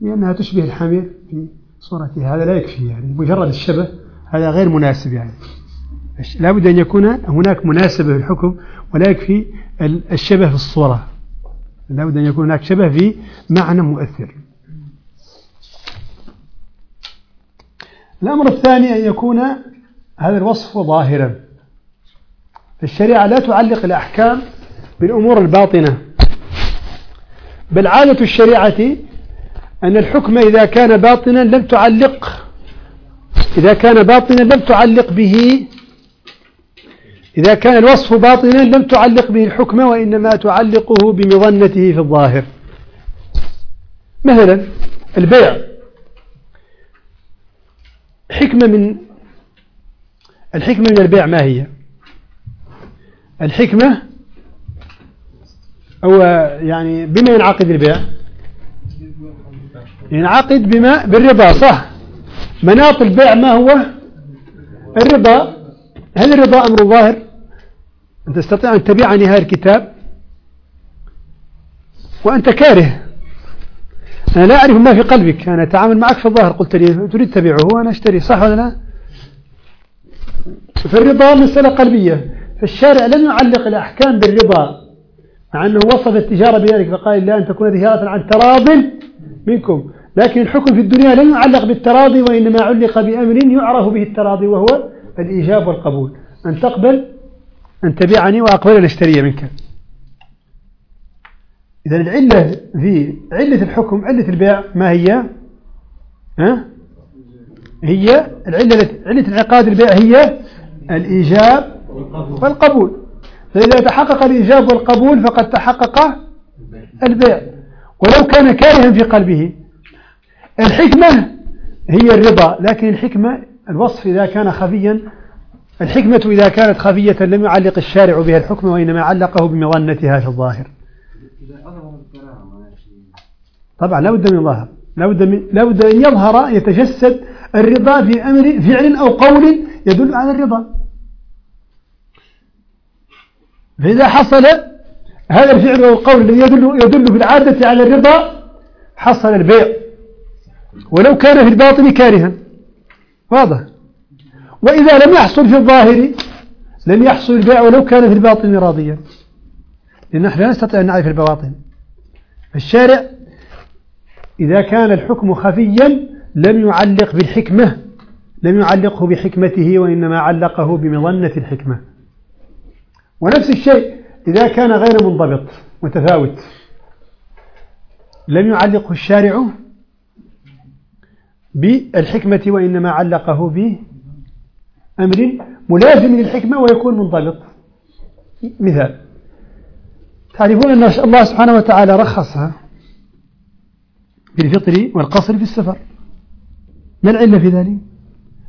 A: لأنها تشبه الحمير في صورتها هذا لا يكفي يعني مجرد الشبه هذا غير مناسب يعني. لا بد أن يكون هناك مناسبة في الحكم ولا يكفي الشبه في الصورة. لا بد أن يكون هناك شبه في معنى مؤثر. الأمر الثاني أن يكون هذا الوصف ظاهرا. الشريعة لا تعلق الأحكام بالأمور الباطنة. بل عادة الشريعة أن الحكم إذا كان باطنا لم تعلق إذا كان باطنا لم تعلق به. إذا كان الوصف باطنا لم تعلق به الحكم وإنما تعلقه بمظنته في الظاهر. مثلا البيع. حكمة من الحكمة من البيع ما هي؟ الحكمة أو يعني بما ينعقد البيع. ينعقد بما بالرضا صح. مناط البيع ما هو؟ الرضا هل الرضا أمر ظاهر؟ أن تستطيع أن تبيعني هذا الكتاب؟ وأنت كاره. أنا لا أعرف ما في قلبك. أنا أتعامل معك في الظاهر. قلت لي تريد تبيعه وأنا أشتري. صح ولا لا؟ فالرضا مسألة قلبية. فالشارع لم يعلق الأحكام بالرضا مع أنه وصف التجارة بذلك فقال لا أن تكون تجارة عن تراض منكم. لكن الحكم في الدنيا لم يعلق بالتراضي وإنما علق بأمر يعرف به التراضي وهو الإيجاب والقبول. أن تقبل أن تبيعني وأقبل أن أشتري منك. إذا العلة في علة الحكم علة البيع ما هي؟ ها؟ هي العلة علة انعقاد البيع هي الإيجاب والقبول. فإذا تحقق الإيجاب والقبول فقد تحقق البيع. ولو كان كارها في قلبه. الحكمة هي الرضا لكن الحكمة الوصف إذا كان خفيا الحكمة إذا كانت خفية لم يعلق الشارع بها الحكم وإنما علقه بمظنتها في الظاهر. طبعا لا بد من ظهر لا بد من لا بد أن يظهر يتجسد الرضا في أمر فعل أو قول يدل على الرضا. فإذا حصل هذا الفعل أو القول الذي يدل يدل في العادة على الرضا حصل البيع. ولو كان في الباطن كارها. واضح. وإذا لم يحصل في الظاهر لم يحصل البيع ولو كان في الباطن راضيا. لأن نحن لا نستطيع أن نعرف البواطن. الشارع إذا كان الحكم خفيا لم يعلق بالحكمة لم يعلقه بحكمته وإنما علقه بمظنة الحكمة. ونفس الشيء إذا كان غير منضبط متفاوت لم يعلقه الشارع بالحكمة وإنما علقه بأمر ملازم للحكمة ويكون منضبط. مثال. تعرفون أن الله سبحانه وتعالى رخصها بالفطر والقصر في السفر. ما العلة في ذلك؟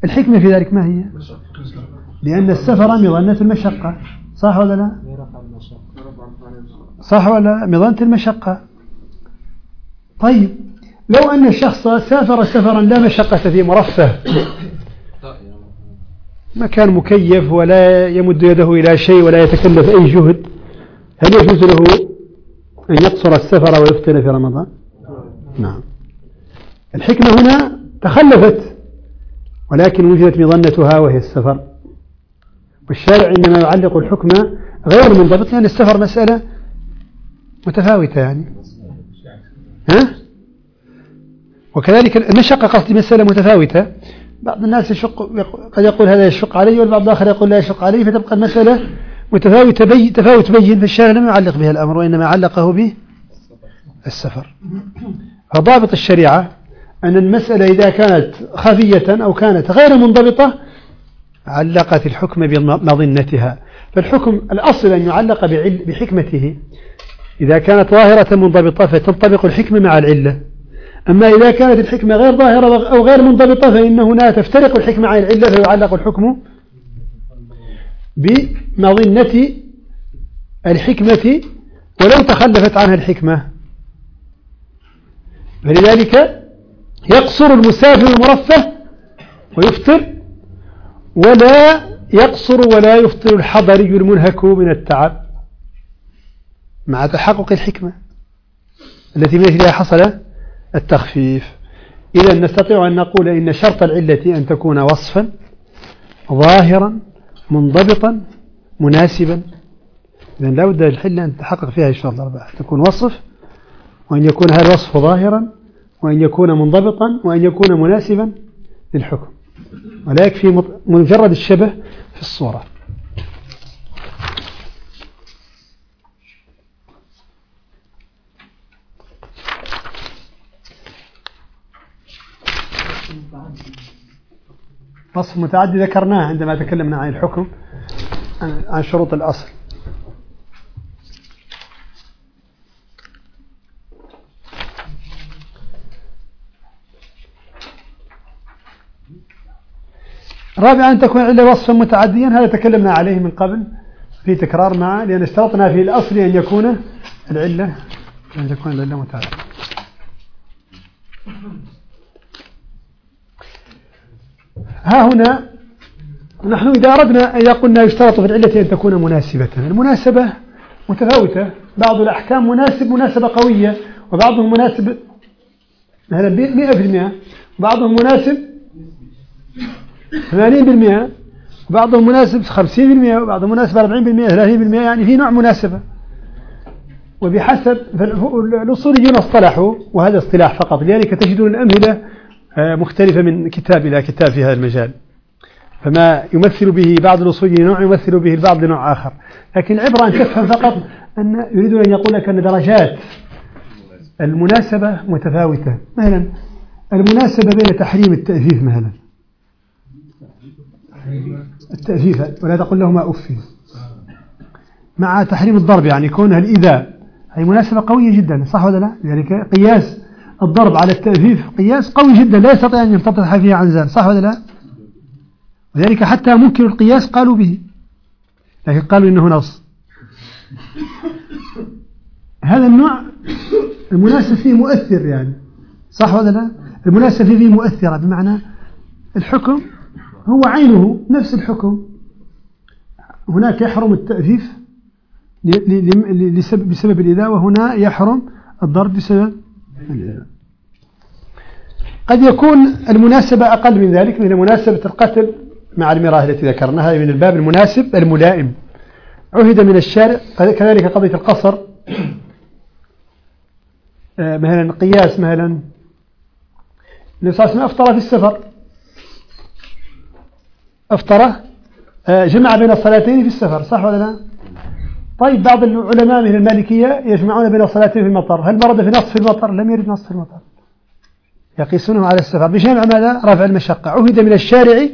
A: الحكمة في ذلك ما هي؟ لأن السفر مظنة المشقة. صح ولا لا؟ صح ولا مظنة المشقة؟ طيب لو أن الشخص سافر سفرا لا مشقة فيه مرفه. مكان مكيف ولا يمد يده إلى شيء ولا يتكلف أي جهد. هل يجوز له أن يقصر السفر ويفطر في رمضان؟ نعم. الحكمة هنا تخلفت ولكن وجدت مظنتها وهي السفر. والشارع إنما يعلق الحكم غير منضبط لأن السفر مسألة متفاوتة يعني. ها؟ وكذلك المشقة قصدي مسألة متفاوتة. بعض الناس يشق قد يقول هذا يشق علي والبعض الآخر يقول لا يشق علي فتبقى المسألة متفاوتة بي تفاوت بين فالشارع لم يعلق بها الأمر وإنما علقه به السفر. فضابط الشريعة أن المسألة إذا كانت خفية أو كانت غير منضبطة علقت الحكم بمظنتها. فالحكم الأصل أن يعلق بحكمته. إذا كانت ظاهرة منضبطة فتنطبق الحكمة مع العلة. أما إذا كانت الحكمة غير ظاهرة أو غير منضبطة فإن هنا تفترق الحكمة عن العلة فيعلق الحكم بمظنة الحكمة ولو تخلفت عنها الحكمة. فلذلك يقصر المسافر المرفه ويفطر ولا يقصر ولا يفطر الحضري المنهك من التعب مع تحقق الحكمة التي من أجلها حصل التخفيف. إذا نستطيع أن نقول إن شرط العلة أن تكون وصفا ظاهرا منضبطا مناسبا. إذا لا بد للحلة أن تحقق فيها الشرط الأربعة تكون وصف وأن يكون هذا الوصف ظاهرا وأن يكون منضبطا وأن يكون مناسبا للحكم. ولا يكفي مجرد الشبه في الصورة. وصف متعدي ذكرناه عندما تكلمنا عن الحكم عن شروط الأصل. رابعا أن تكون علة وصفا متعديا هذا تكلمنا عليه من قبل في تكرار معه لأن اشترطنا في الأصل أن يكون العلة أن تكون العلة متعدية. ها هنا نحن إذا أردنا إذا قلنا يشترط في العلة أن تكون مناسبة. المناسبة متفاوتة بعض الأحكام مناسب مناسبة قوية وبعضهم مناسب مثلا 100% بعضهم مناسب 80% بعضهم مناسب 50% وبعضهم مناسب 40% 30% يعني في نوع مناسبة. وبحسب الأصوليون اصطلحوا وهذا اصطلاح فقط. لذلك تجدون الأمثلة مختلفة من كتاب إلى كتاب في هذا المجال. فما يمثل به بعض الأصول لنوع يمثل به البعض لنوع آخر. لكن العبرة أن تفهم فقط أن يريدون أن يقول لك أن درجات المناسبة متفاوتة. مثلا المناسبة بين تحريم التأثيث مثلا. التأثيث ولا تقول لهما أف مع تحريم الضرب يعني كونها الإذاء هي مناسبة قوية جدا صح ولا لا؟ يعني قياس الضرب على التأثيث قياس قوي جدا لا يستطيع أن فيه عن ذلك صح ولا لا؟ وذلك حتى ممكن القياس قالوا به لكن قالوا إنه نص. هذا النوع المناسب فيه مؤثر يعني صح ولا لا؟ المناسب فيه مؤثرة بمعنى الحكم هو عينه نفس الحكم. هناك يحرم التأثيف بسبب الإذاء وهنا يحرم الضرب بسبب قد يكون المناسبة أقل من ذلك من مناسبة القتل مع المراه التي ذكرناها من الباب المناسب الملائم. عهد من الشارع كذلك قضية القصر. آه، مثلا قياس مثلا. النبي صلى الله عليه وسلم أفطر في السفر. أفطر آه، جمع بين الصلاتين في السفر صح ولا لا؟ طيب بعض العلماء من المالكية يجمعون بين الصلاتين في المطر. هل ورد في نصف المطر؟ لم يرد نصف المطر. يقيسونه على السفر. بجمع ماذا؟ رفع المشقة. عهد من الشارع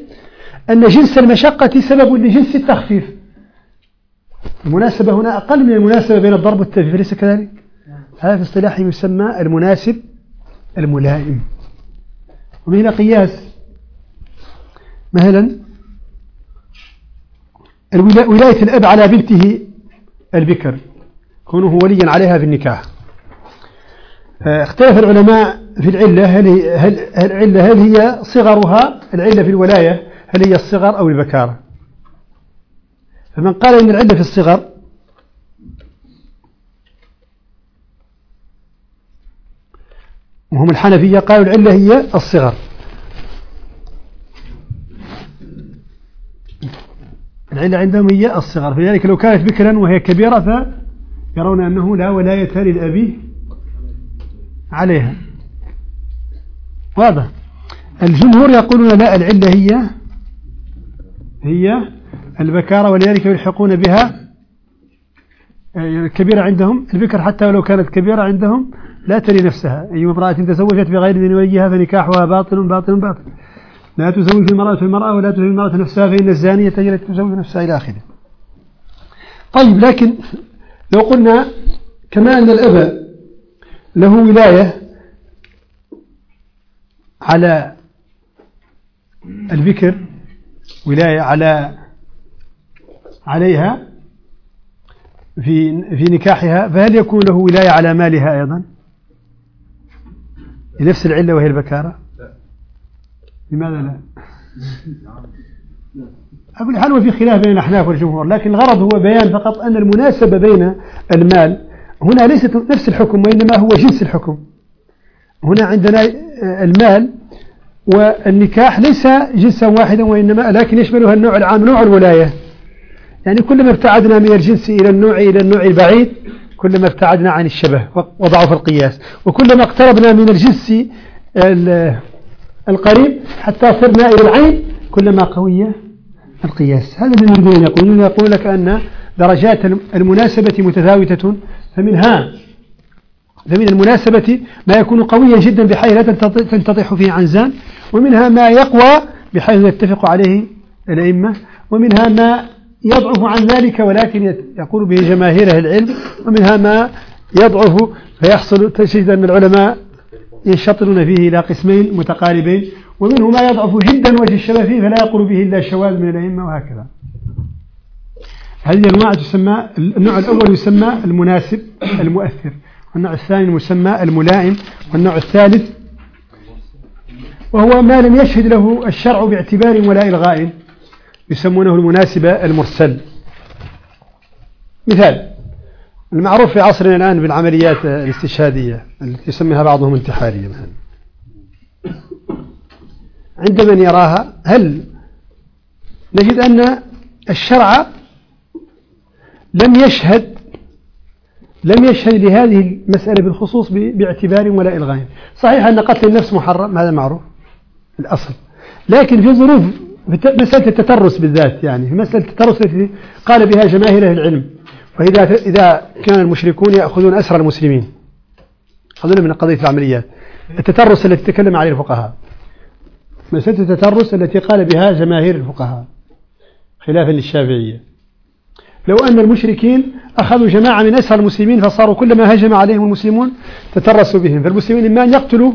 A: أن جنس المشقة سبب لجنس التخفيف. المناسبة هنا أقل من المناسبة بين الضرب والتخفيف أليس كذلك؟ هذا في اصطلاح يسمى المناسب الملائم. ومن هنا قياس. مثلا ولاية الأب على بنته البكر كونه وليا عليها في النكاح. اختلف العلماء في العلة هل هل, هل, العلة هل هي صغرها؟ العلة في الولاية هل هي الصغر أو البكارة فمن قال إن العلة في الصغر وهم الحنفية قالوا العلة هي الصغر. العلة عندهم هي الصغر. فلذلك لو كانت بكرا وهي كبيرة فيرون أنه لا ولاية للأبي عليها. واضح. الجمهور يقولون لا العلة هي هي البكارة ولذلك يلحقون بها الكبيرة عندهم. البكر حتى ولو كانت كبيرة عندهم لا تلي نفسها. أي امرأة تزوجت بغير إذن وليها فنكاحها باطل باطل باطل. لا تزوج المرأة المرأة ولا تزوج المرأة نفسها فإن الزانية تجري تزوج نفسها إلى آخره. طيب لكن لو قلنا كما أن الأب له ولاية على البكر ولاية على عليها في في نكاحها فهل يكون له ولاية على مالها أيضا؟ لنفس العلة وهي البكارة؟ لماذا لا؟ (laughs) أقول حال وفي خلاف بين الأحناف والجمهور لكن الغرض هو بيان فقط أن المناسبة بين المال هنا ليست نفس الحكم وإنما هو جنس الحكم. هنا عندنا المال والنكاح ليس جنسا واحدا وإنما لكن يشملها النوع العام نوع الولاية. يعني كلما ابتعدنا من الجنس إلى النوع إلى النوع البعيد كلما ابتعدنا عن الشبه وضعف القياس. وكلما اقتربنا من الجنس القريب حتى صرنا إلى العين كلما قوية القياس. هذا الذي يريدون يقولون يقول لك أن درجات المناسبة متفاوتة فمنها فمن المناسبة ما يكون قويا جدا بحيث لا تنتطح فيه عنزان ومنها ما يقوى بحيث يتفق عليه الأئمة ومنها ما يضعف عن ذلك ولكن يقول به جماهير العلم ومنها ما يضعف فيحصل تجد أن العلماء ينشطرون فيه إلى قسمين متقاربين ومنه ما يضعف جدا وجه الشبه فيه فلا يقول به إلا الشواذ من الأئمة وهكذا. هذه الأنواع تسمى النوع الأول يسمى المناسب المؤثر والنوع الثاني المسمى الملائم والنوع الثالث وهو ما لم يشهد له الشرع باعتبار ولا إلغاء يسمونه المناسبة المرسل. مثال المعروف في عصرنا الآن بالعمليات الاستشهادية التي يسميها بعضهم انتحارية مثلا. عند من يراها هل نجد أن الشرع لم يشهد لم يشهد لهذه المسألة بالخصوص باعتبار ولا إلغاء؟ صحيح أن قتل النفس محرم هذا معروف الأصل. لكن في ظروف مسألة التترس بالذات يعني في مسألة التترس التي قال بها جماهير العلم وإذا إذا كان المشركون يأخذون أسر المسلمين. يأخذون من قضية العمليات. التترس التي تكلم عليه الفقهاء. مسألة التترس التي قال بها جماهير الفقهاء خلافا للشافعية. لو أن المشركين أخذوا جماعة من أسر المسلمين فصاروا كلما هجم عليهم المسلمون تترسوا بهم. فالمسلمين إما أن يقتلوا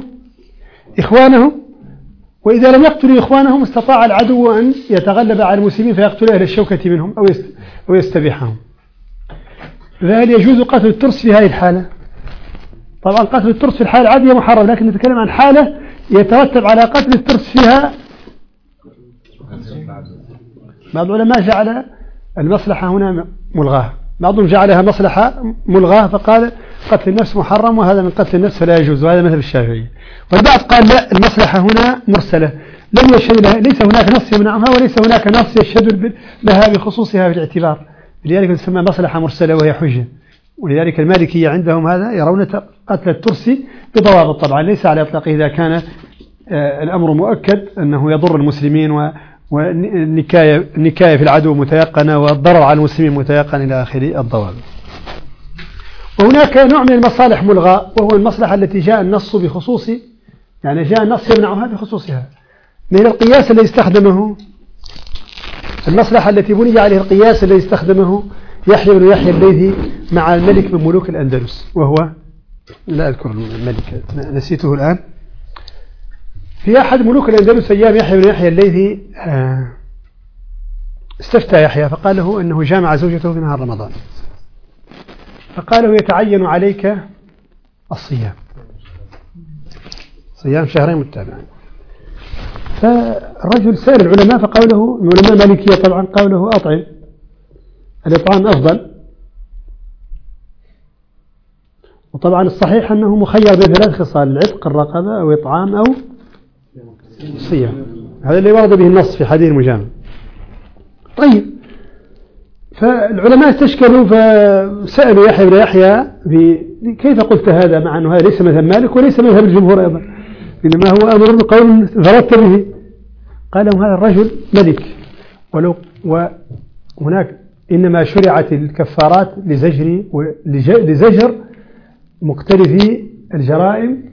A: إخوانهم وإذا لم يقتلوا إخوانهم استطاع العدو أن يتغلب على المسلمين فيقتل أهل الشوكة منهم أو يستبيحهم. فهل يجوز قتل الترس في هذه الحالة؟ طبعا قتل الترس في الحالة العادية محرم لكن نتكلم عن حالة يترتب على قتل الترس فيها. بعض العلماء جعل المصلحة هنا ملغاة. بعضهم جعلها مصلحة ملغاة فقال قتل النفس محرم وهذا من قتل النفس فلا يجوز وهذا مثل الشافعي. والبعض قال لا المصلحة هنا مرسلة. لم يشهد لها ليس هناك نص يمنعها وليس هناك نص يشهد لها بخصوصها في الاعتبار. لذلك تسمى مصلحة مرسلة وهي حجة. ولذلك المالكية عندهم هذا يرون قتل الترسي بضوابط طبعا ليس على إطلاقه إذا كان آه، الأمر مؤكد أنه يضر المسلمين والنكاية النكاية في العدو متيقنة والضرر على المسلمين متيقن إلى آخر الضوابط. وهناك نوع من المصالح ملغى وهو المصلحة التي جاء النص بخصوص يعني جاء النص يمنعها بخصوصها. من القياس الذي استخدمه المصلحة التي بني عليه القياس الذي استخدمه يحيى بن يحيى الليثي مع الملك من ملوك الأندلس وهو لا أذكر الملك نسيته الآن. في أحد ملوك الأندلس أيام يحيى بن يحيى الليثي آه، استفتى يحيى فقال له أنه جامع زوجته في نهار رمضان. فقال له يتعين عليك الصيام. صيام شهرين متابعين. فالرجل سأل العلماء فقالوا له العلماء مالكية طبعا قالوا له أطعم. الإطعام أفضل. وطبعا الصحيح أنه مخير بين ثلاث خصال العتق الرقبة أو إطعام أو صيام. هذا اللي ورد به النص في حديث المجامع طيب. فالعلماء استشكلوا فسألوا يحيى بن يحيى كيف قلت هذا مع أنه هذا ليس مذهب مالك وليس مذهب الجمهور أيضا. إنما هو أمر قول فردت به. قال لهم هذا الرجل ملك. ولو وهناك إنما شرعت الكفارات لزجر لزجر مقترفي الجرائم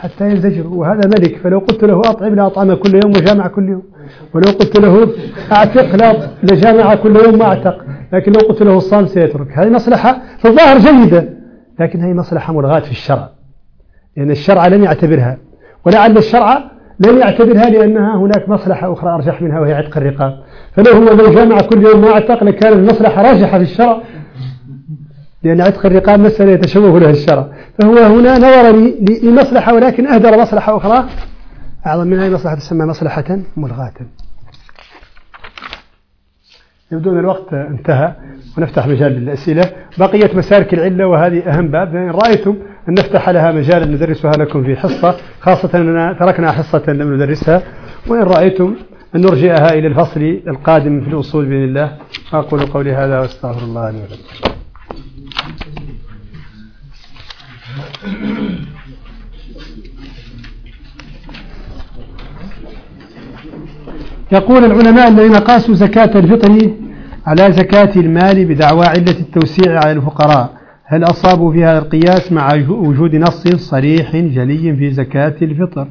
A: حتى ينزجر. وهذا ملك. فلو قلت له أطعم لأطعم كل يوم وجامع كل يوم. ولو قلت له أعتق لجامع كل يوم ما أعتق. لكن لو قلت له الصام سيترك. هذه مصلحة في الظاهر جيدة. لكن هي مصلحة ملغاة في الشرع. لأن الشرع لم يعتبرها. ولعل الشرع لم يعتبرها لأنها هناك مصلحة أخرى أرجح منها وهي عتق الرقاب. فلو هو لو جامع كل يوم ما اعتق لكان المصلحة راجحة في الشرع. لأن عتق الرقاب مسألة يتشوه لها الشرع. فهو هنا نظر لمصلحة ولكن أهدر مصلحة أخرى. أعظم منها مصلحة تسمى مصلحة ملغاة. يبدو أن الوقت انتهى ونفتح مجال للأسئلة. بقية مسارك العلة وهذه أهم باب. إن رأيتم أن نفتح لها مجالا ندرسها لكم في حصة خاصة أننا تركنا حصة لم ندرسها. وإن رأيتم أن نرجئها إلى الفصل القادم في الأصول بإذن الله أقول قولي هذا وأستغفر الله لي ولكم. يقول العلماء الذين قاسوا زكاة الفطر على زكاة المال بدعوى علة التوسيع على الفقراء. هل أصابوا في هذا القياس مع وجود نص صريح جلي في زكاة الفطر؟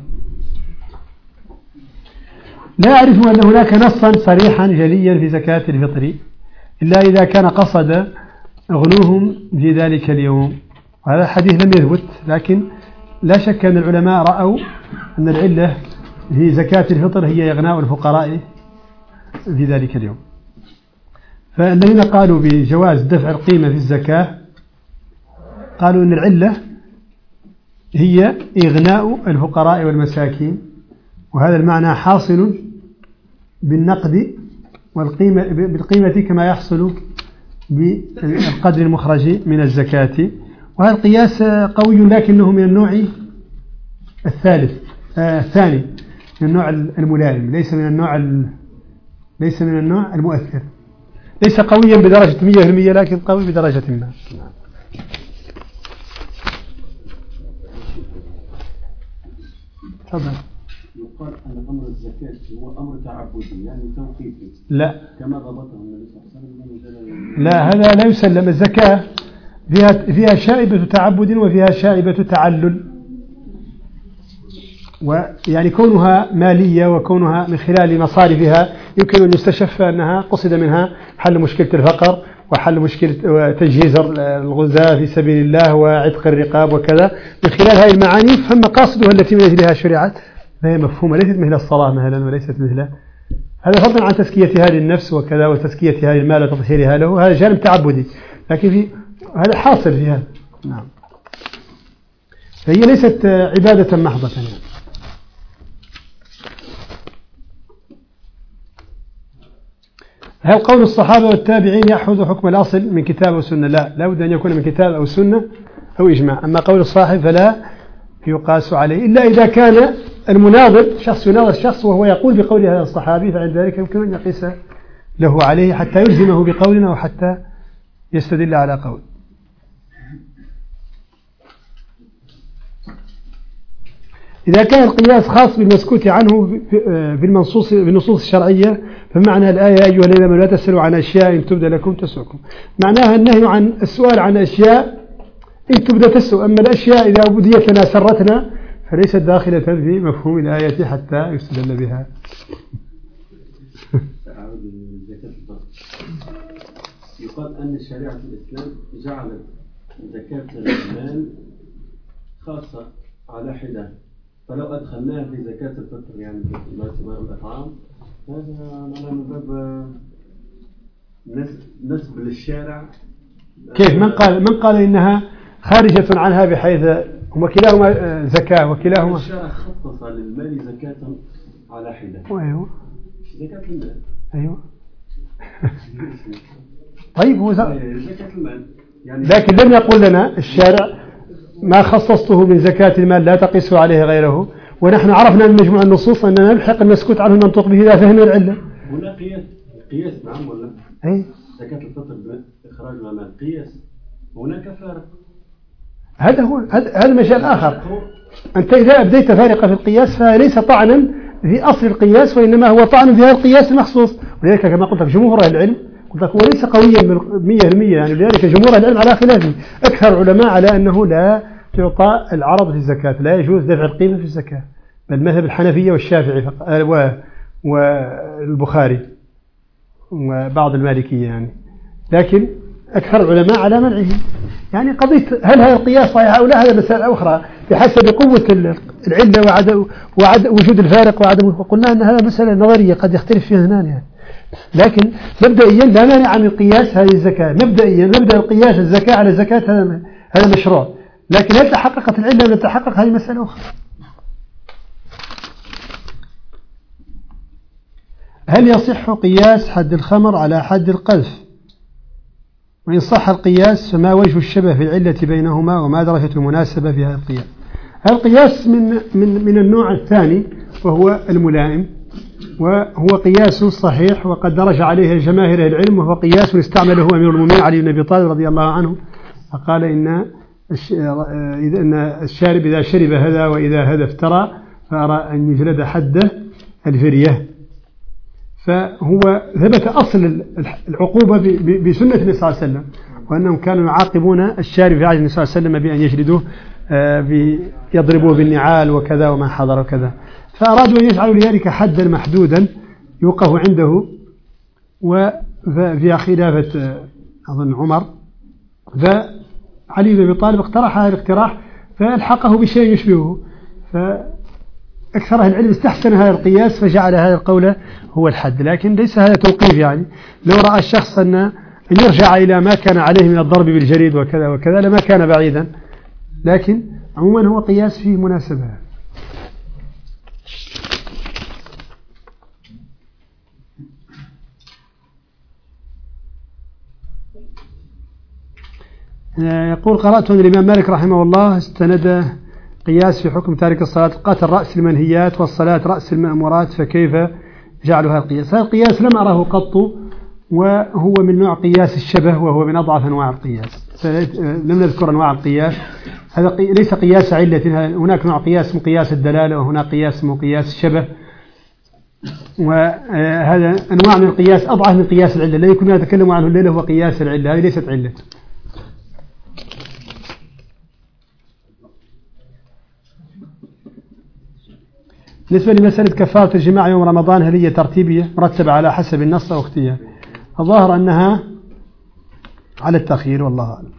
A: لا أعرف أن هناك نصا صريحا جليا في زكاة الفطر إلا إذا كان قصد غنوهم في ذلك اليوم. هذا الحديث لم يثبت لكن لا شك أن العلماء رأوا أن العلة في زكاة الفطر هي إغناء الفقراء في ذلك اليوم. فالذين قالوا بجواز دفع القيمة في الزكاة قالوا أن العلة هي إغناء الفقراء والمساكين وهذا المعنى حاصل بالنقد والقيمة بالقيمة كما يحصل بالقدر المخرج من الزكاة. وهذا القياس قوي لكنه من النوع الثالث آه الثاني من النوع الملائم ليس من النوع ليس من النوع المؤثر. ليس قويا بدرجة 100% لكن قوي بدرجة ما. تفضل.
C: يقال أن أمر الزكاة هو أمر تعبدي يعني توقيفي.
A: لا.
C: كما ضبطه النبي صلى الله عليه وسلم
A: لا هذا لا يسلم. الزكاة فيها فيها شائبة تعبد وفيها شائبة تعلل. ويعني كونها مالية وكونها من خلال مصارفها يمكن أن يستشف أنها قصد منها حل مشكلة الفقر. وحل مشكلة تجهيز الغزاة في سبيل الله وعتق الرقاب وكذا. من خلال هذه المعاني فمقاصدها التي من أجلها شرعت. فهي مفهومة؟ ليست مثل الصلاة مثلا وليست مثل. هذا فضلا عن تزكيتها للنفس وكذا وتزكيتها للمال وتطهيرها له. هذا جانب تعبدي. لكن في هذا حاصل في هذا نعم. فهي ليست عبادة محضة. يعني. هل قول الصحابة والتابعين يأخذ حكم الأصل من كتاب أو سنة؟ لا. لا بد أن يكون من كتاب أو سنة أو إجماع. أما قول الصاحب فلا يقاس عليه إلا إذا كان المناظر شخص يناظر شخص وهو يقول بقول هذا الصحابي فعند ذلك يمكن أن يقيس له عليه حتى يلزمه بقول أو حتى يستدل على قول. إذا كان القياس خاص بالمسكوت عنه في المنصوص بالنصوص الشرعية فمعنى الآية أيها الذين لا تسألوا عن أشياء إن تبدى لكم تسؤكم. معناها النهي عن السؤال عن أشياء إن تبدى تسؤ. أما الأشياء إذا بديت لنا سرتنا فليست داخلة في مفهوم الآية حتى يستدل بها. (laughs)
C: يقال أن شريعة الإسلام جعلت زكاة المال خاصة على حدة. فلو أدخلناها في زكاة الفطر يعني ما تبقى الأطعام. هذا أنا من باب نسب للشارع.
A: كيف؟ من قال من قال إنها خارجة عنها بحيث هما كلاهما زكاة وكلاهما.
C: الشارع خصص للمال زكاة على حدة.
A: أيوه.
C: زكاة المال.
A: أيوه. (laughs) طيب هو
C: زكاة المال. يعني
A: لكن لم يقل لنا الشارع ما خصصته من زكاة المال لا تقيس عليه غيره. ونحن عرفنا من مجموع النصوص أننا نلحق المسكوت عنه ننطق به إذا فهمنا العلة.
C: هنا قياس قياس نعم ولا؟
A: أي
C: زكاة الفطر بإخراج المال قياس. هناك فارق
A: هذا هو هذا مجال آخر. أنت إذا أبديت فارقة في القياس فليس طعنا في أصل القياس وإنما هو طعن في هذا القياس المخصوص. ولذلك كما قلت لك جمهور العلم قلت هو ليس قويا مية المية يعني لذلك جمهور العلم على خلافه. أكثر علماء على أنه لا تعطى العرض في الزكاة لا يجوز دفع القيمة في الزكاة بل مذهب الحنفية والشافعي والبخاري وبعض المالكية يعني. لكن أكثر العلماء على منعه. يعني قضية هل هذا القياس صحيح أو لا هذا مسألة أخرى. بحسب قوة العلة وعدم وعد وجود الفارق وعدم قلنا أن هذا مسألة نظرية قد يختلف فيها اثنان يعني. لكن مبدئيا لا مانع من القياس هذه الزكاة. مبدئيا نبدأ القياس الزكاة على هذا هذا مشروع. لكن هل تحققت العلة ولا تحقق هذه مسألة أخرى. هل يصح قياس حد الخمر على حد القذف؟ وإن صح القياس فما وجه الشبه في العلة بينهما وما درجة المناسبة في هذا القياس؟ القياس من, من, من النوع الثاني وهو الملائم. وهو قياس صحيح وقد درج عليه جماهير العلم وهو قياس استعمله أمير المؤمنين علي بن أبي طالب رضي الله عنه فقال إن أن الشارب إذا شرب هذا وإذا هذا افترى فأرى أن يجلد حده الفرية. فهو ثبت أصل العقوبة بسنة النبي صلى الله عليه وسلم وأنهم كانوا يعاقبون الشارب في عهد النبي صلى الله عليه وسلم بأن يجلدوه آه، يضربوه بالنعال وكذا وما حضر وكذا. فأرادوا أن يجعلوا لذلك حدا محدودا يوقف عنده وفي خلافة أظن عمر. فعلي بن أبي طالب اقترح هذا الاقتراح فألحقه بشيء يشبهه. فأكثر أهل العلم استحسن هذا القياس فجعل هذا القول هو الحد. لكن ليس هذا توقيف يعني. لو رأى الشخص أن أن يرجع إلى ما كان عليه من الضرب بالجريد وكذا وكذا لما كان بعيدا. لكن عموما هو قياس فيه مناسبة. يقول قرأت أن الإمام مالك رحمه الله استند قياس في حكم تارك الصلاة قتل رأس المنهيات والصلاة رأس المأمورات فكيف جعلها القياس؟ هذا القياس لم أره قط وهو من نوع قياس الشبه وهو من أضعف أنواع القياس. لم نذكر أنواع القياس. هذا ليس قياس علة هناك نوع قياس اسمه قياس الدلالة وهناك قياس اسمه قياس الشبه. وهذا أنواع من القياس أضعف من قياس العلة. الذي كنا نتكلم عنه الليلة هو قياس العلة هذه ليست علة. بالنسبة لمسألة كفارة الجماع يوم رمضان هل هي ترتيبية؟ مرتبة على حسب النص أو اختيار. الظاهر أنها على التأخير والله أعلم.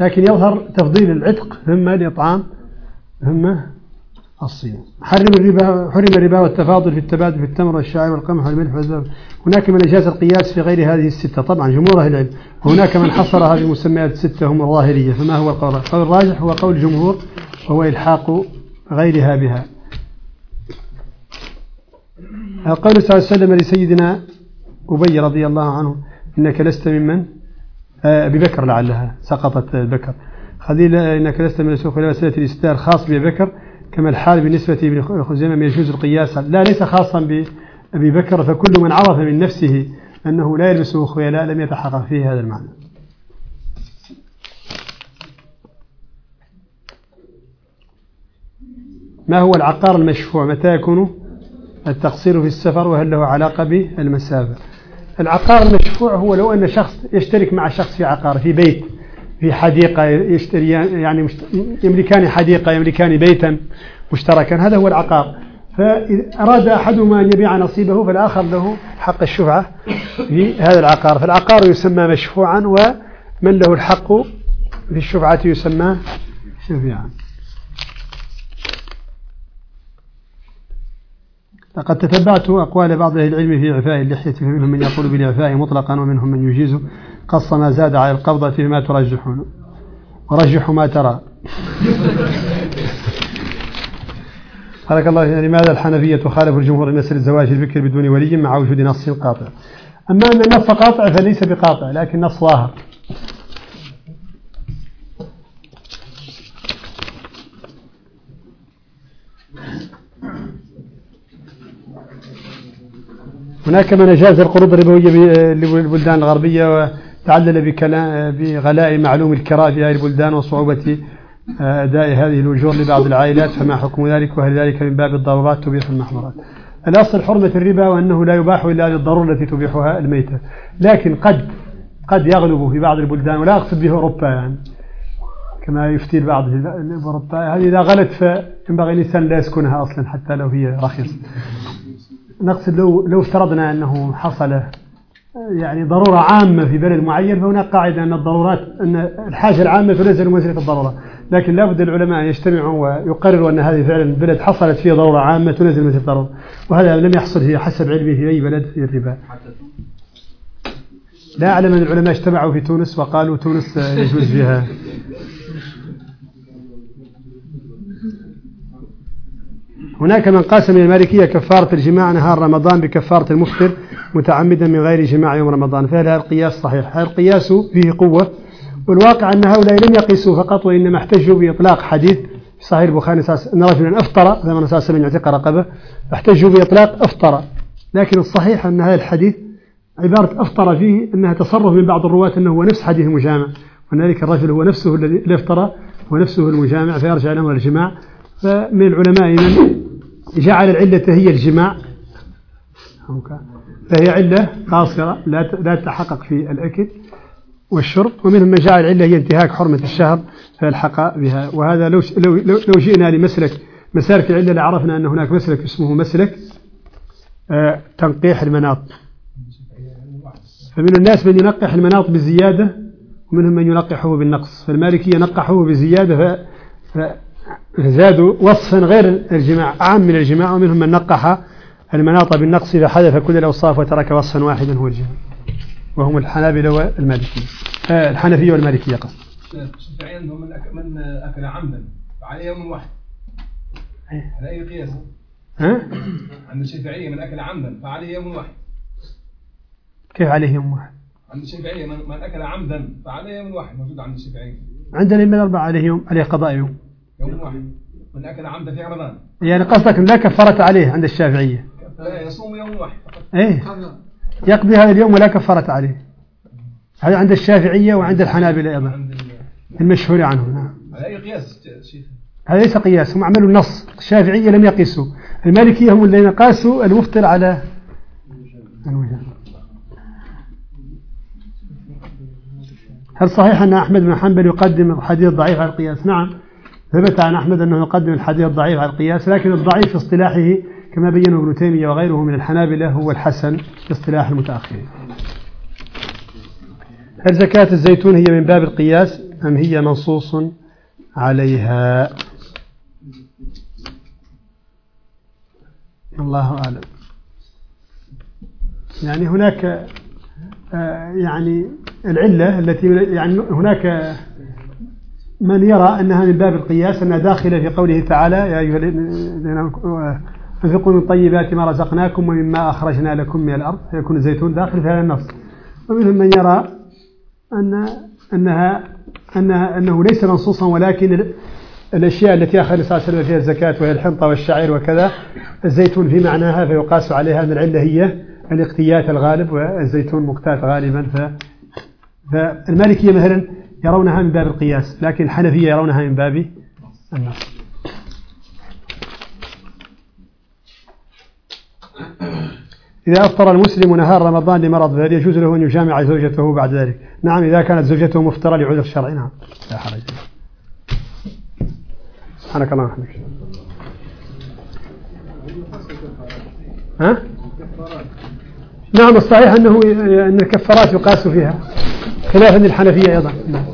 A: لكن يظهر تفضيل العتق ثم الإطعام ثم الصيام حرم الربا حرم الربا والتفاضل في التبادل في التمر والشعير والقمح والملح والزبد. هناك من أجاز القياس في غير هذه الستة. طبعا جمهور أهل العلم. هناك من حصر هذه المسميات الستة هم الظاهرية. فما هو القول؟ القول الراجح هو قول الجمهور وهو إلحاق غيرها بها. قول صلى الله عليه وسلم لسيدنا أبي رضي الله عنه إنك لست ممن؟ آه، أبي بكر لعلها سقطت بكر خذيل إنك لست من السوق إلى مسألة الإستار خاص بأبي بكر. كما الحال بالنسبة لابن خزيمة يجوز القياس. لا ليس خاصا بأبي بكر فكل من عرف من نفسه أنه لا يلبسه خيلاء لم يتحقق فيه هذا المعنى. ما هو العقار المشفوع؟ متى يكون التقصير في السفر؟ وهل له علاقة بالمسافة؟ العقار المشفوع هو لو أن شخص يشترك مع شخص في عقار في بيت في حديقة يشتري يعني يملكان حديقة يملكان بيتا مشتركا هذا هو العقار. فإذا أراد أحدهما أن يبيع نصيبه فالآخر له حق الشفعة في هذا العقار. فالعقار يسمى مشفوعا ومن له الحق في الشفعة يسمى شفيعا. لقد تتبعت أقوال بعض أهل العلم في إعفاء اللحية فمنهم من يقول بالإعفاء مطلقا ومنهم من يجيز. قص ما زاد على القبضة فيما ترجحون. ورجحوا ما ترى. (laughs) بارك الله لماذا الحنفية تخالف الجمهور مسألة زواج البكر بدون ولي مع وجود نص قاطع؟ أما أن النص قاطع فليس بقاطع لكن نص ظاهر. هناك من أجاز القروض الربوية للبلدان الغربية وتعلل بغلاء معلوم الكراء في هذه البلدان وصعوبة أداء هذه الأجور لبعض العائلات فما حكم ذلك؟ وهل ذلك من باب الضرورات؟ تبيح المحظورات. الأصل حرمة الربا وأنه لا يباح إلا للضرورة التي تبيحها الميتة. لكن قد قد يغلب في بعض البلدان ولا أقصد به أوروبا يعني كما يفتي البعض في أوروبا. هذه إذا غلت فينبغي الإنسان لا يسكنها أصلا حتى لو هي رخيصة. نقصد لو لو افترضنا أنه حصل يعني ضرورة عامة في بلد معين فهناك قاعدة أن الضرورات أن الحاجة العامة تنزل منزلة الضرورة. لكن لابد العلماء أن يجتمعوا ويقرروا أن هذه فعلا البلد حصلت فيه ضرورة عامة تنزل منزلة الضرورة. وهذا لم يحصل في حسب علمي في أي بلد في الربا. لا أعلم أن العلماء اجتمعوا في تونس وقالوا تونس يجوز فيها. هناك من قاسم المالكية كفارة الجماع نهار رمضان بكفارة المفطر. متعمدا من غير جماع يوم رمضان فهل هذا القياس صحيح. هذا القياس فيه قوة. والواقع أن هؤلاء لم يقيسوا فقط وإنما احتجوا بإطلاق حديث في صحيح البخاري أن رجلا أفطر النبي صلى الله يعتق رقبة احتجوا بإطلاق أفطر. لكن الصحيح أن هذا الحديث عبارة أفطر فيه أنها تصرف من بعض الرواة أنه هو نفس حديث المجامع. وأن ذلك الرجل هو نفسه الذي افطر ونفسه المجامع فيرجع له الجماع فمن العلماء من جعل العلة هي الجماع فهي علة قاصرة لا تتحقق في الأكل والشرب ومنهم من جعل العلة هي انتهاك حرمة الشهر فالحق بها. وهذا لو لو لو جئنا لمسلك مسالك العلة لعرفنا أن هناك مسلك اسمه مسلك آه تنقيح المناط. فمن الناس من ينقح المناط بالزيادة ومنهم من ينقحه بالنقص. فالمالكية نقحوه بالزيادة فزادوا وصفا غير الجماع أعم من الجماع ومنهم من نقح المناط بالنقص فحذف كل الأوصاف وترك وصفا واحدا هو الجماع وهم الحنابلة والمالكية آه الحنفية والمالكية قصد
B: الشافعية عندهم من أكل, من عمدا فعليه يوم واحد على أي قياس؟
A: ها؟
B: عند الشافعية من أكل عمدا فعليه يوم واحد
A: كيف عليه يوم واحد؟
B: عند الشافعية من, من أكل عمدا فعليه يوم واحد موجود عند الشافعية
A: عند الأئمة الأربعة عليه يوم عليه قضاء يوم
B: يوم واحد من أكل عمدا في رمضان
A: يعني قصدك لا كفارة عليه عند الشافعية
B: يصوم يوم واحد.
A: إيه. يقضي هذا اليوم ولا كفارة عليه. هذا عند الشافعية وعند الحنابلة أيضا. المشهور عنه. نعم.
B: على أي قياس
A: هذا ليس قياس هم عملوا النص. الشافعية لم يقيسوا. المالكية هم الذين قاسوا المفطر على الوجه هل صحيح أن أحمد بن حنبل يقدم الحديث الضعيف على القياس؟ نعم. ثبت عن أحمد أنه يقدم الحديث الضعيف على القياس لكن الضعيف في اصطلاحه كما بينه ابن تيمية وغيره من الحنابلة هو الحسن في اصطلاح المتأخرين. هل زكاة الزيتون هي من باب القياس أم هي منصوص عليها؟ الله أعلم. يعني هناك آه، يعني العلة التي يعني هناك من يرى أنها من باب القياس أنها داخلة في قوله تعالى يا أيها انفقوا من طيبات ما رزقناكم ومما أخرجنا لكم من الأرض فيكون الزيتون داخل في هذا النص ومنهم من يرى أن أنها أنها أنه ليس منصوصا ولكن ال- الأشياء التي أخذ صلى الله عليه وسلم فيها الزكاة وهي الحنطة والشعير وكذا الزيتون في معناها فيقاس عليها أن العلة هي الاقتيات الغالب والزيتون مقتات غالبا. ف فالمالكية مثلا يرونها من باب القياس لكن الحنفية يرونها من باب النص. إذا أفطر المسلم نهار رمضان لمرض فهل يجوز له أن يجامع زوجته بعد ذلك؟ نعم إذا كانت زوجته مفطرة لعذر شرعي. نعم. لا حرج. سبحانك اللهم وبحمدك. ها؟ نعم الصحيح أنه أن الكفارات يقاس فيها خلافا للحنفية أيضا. نعم.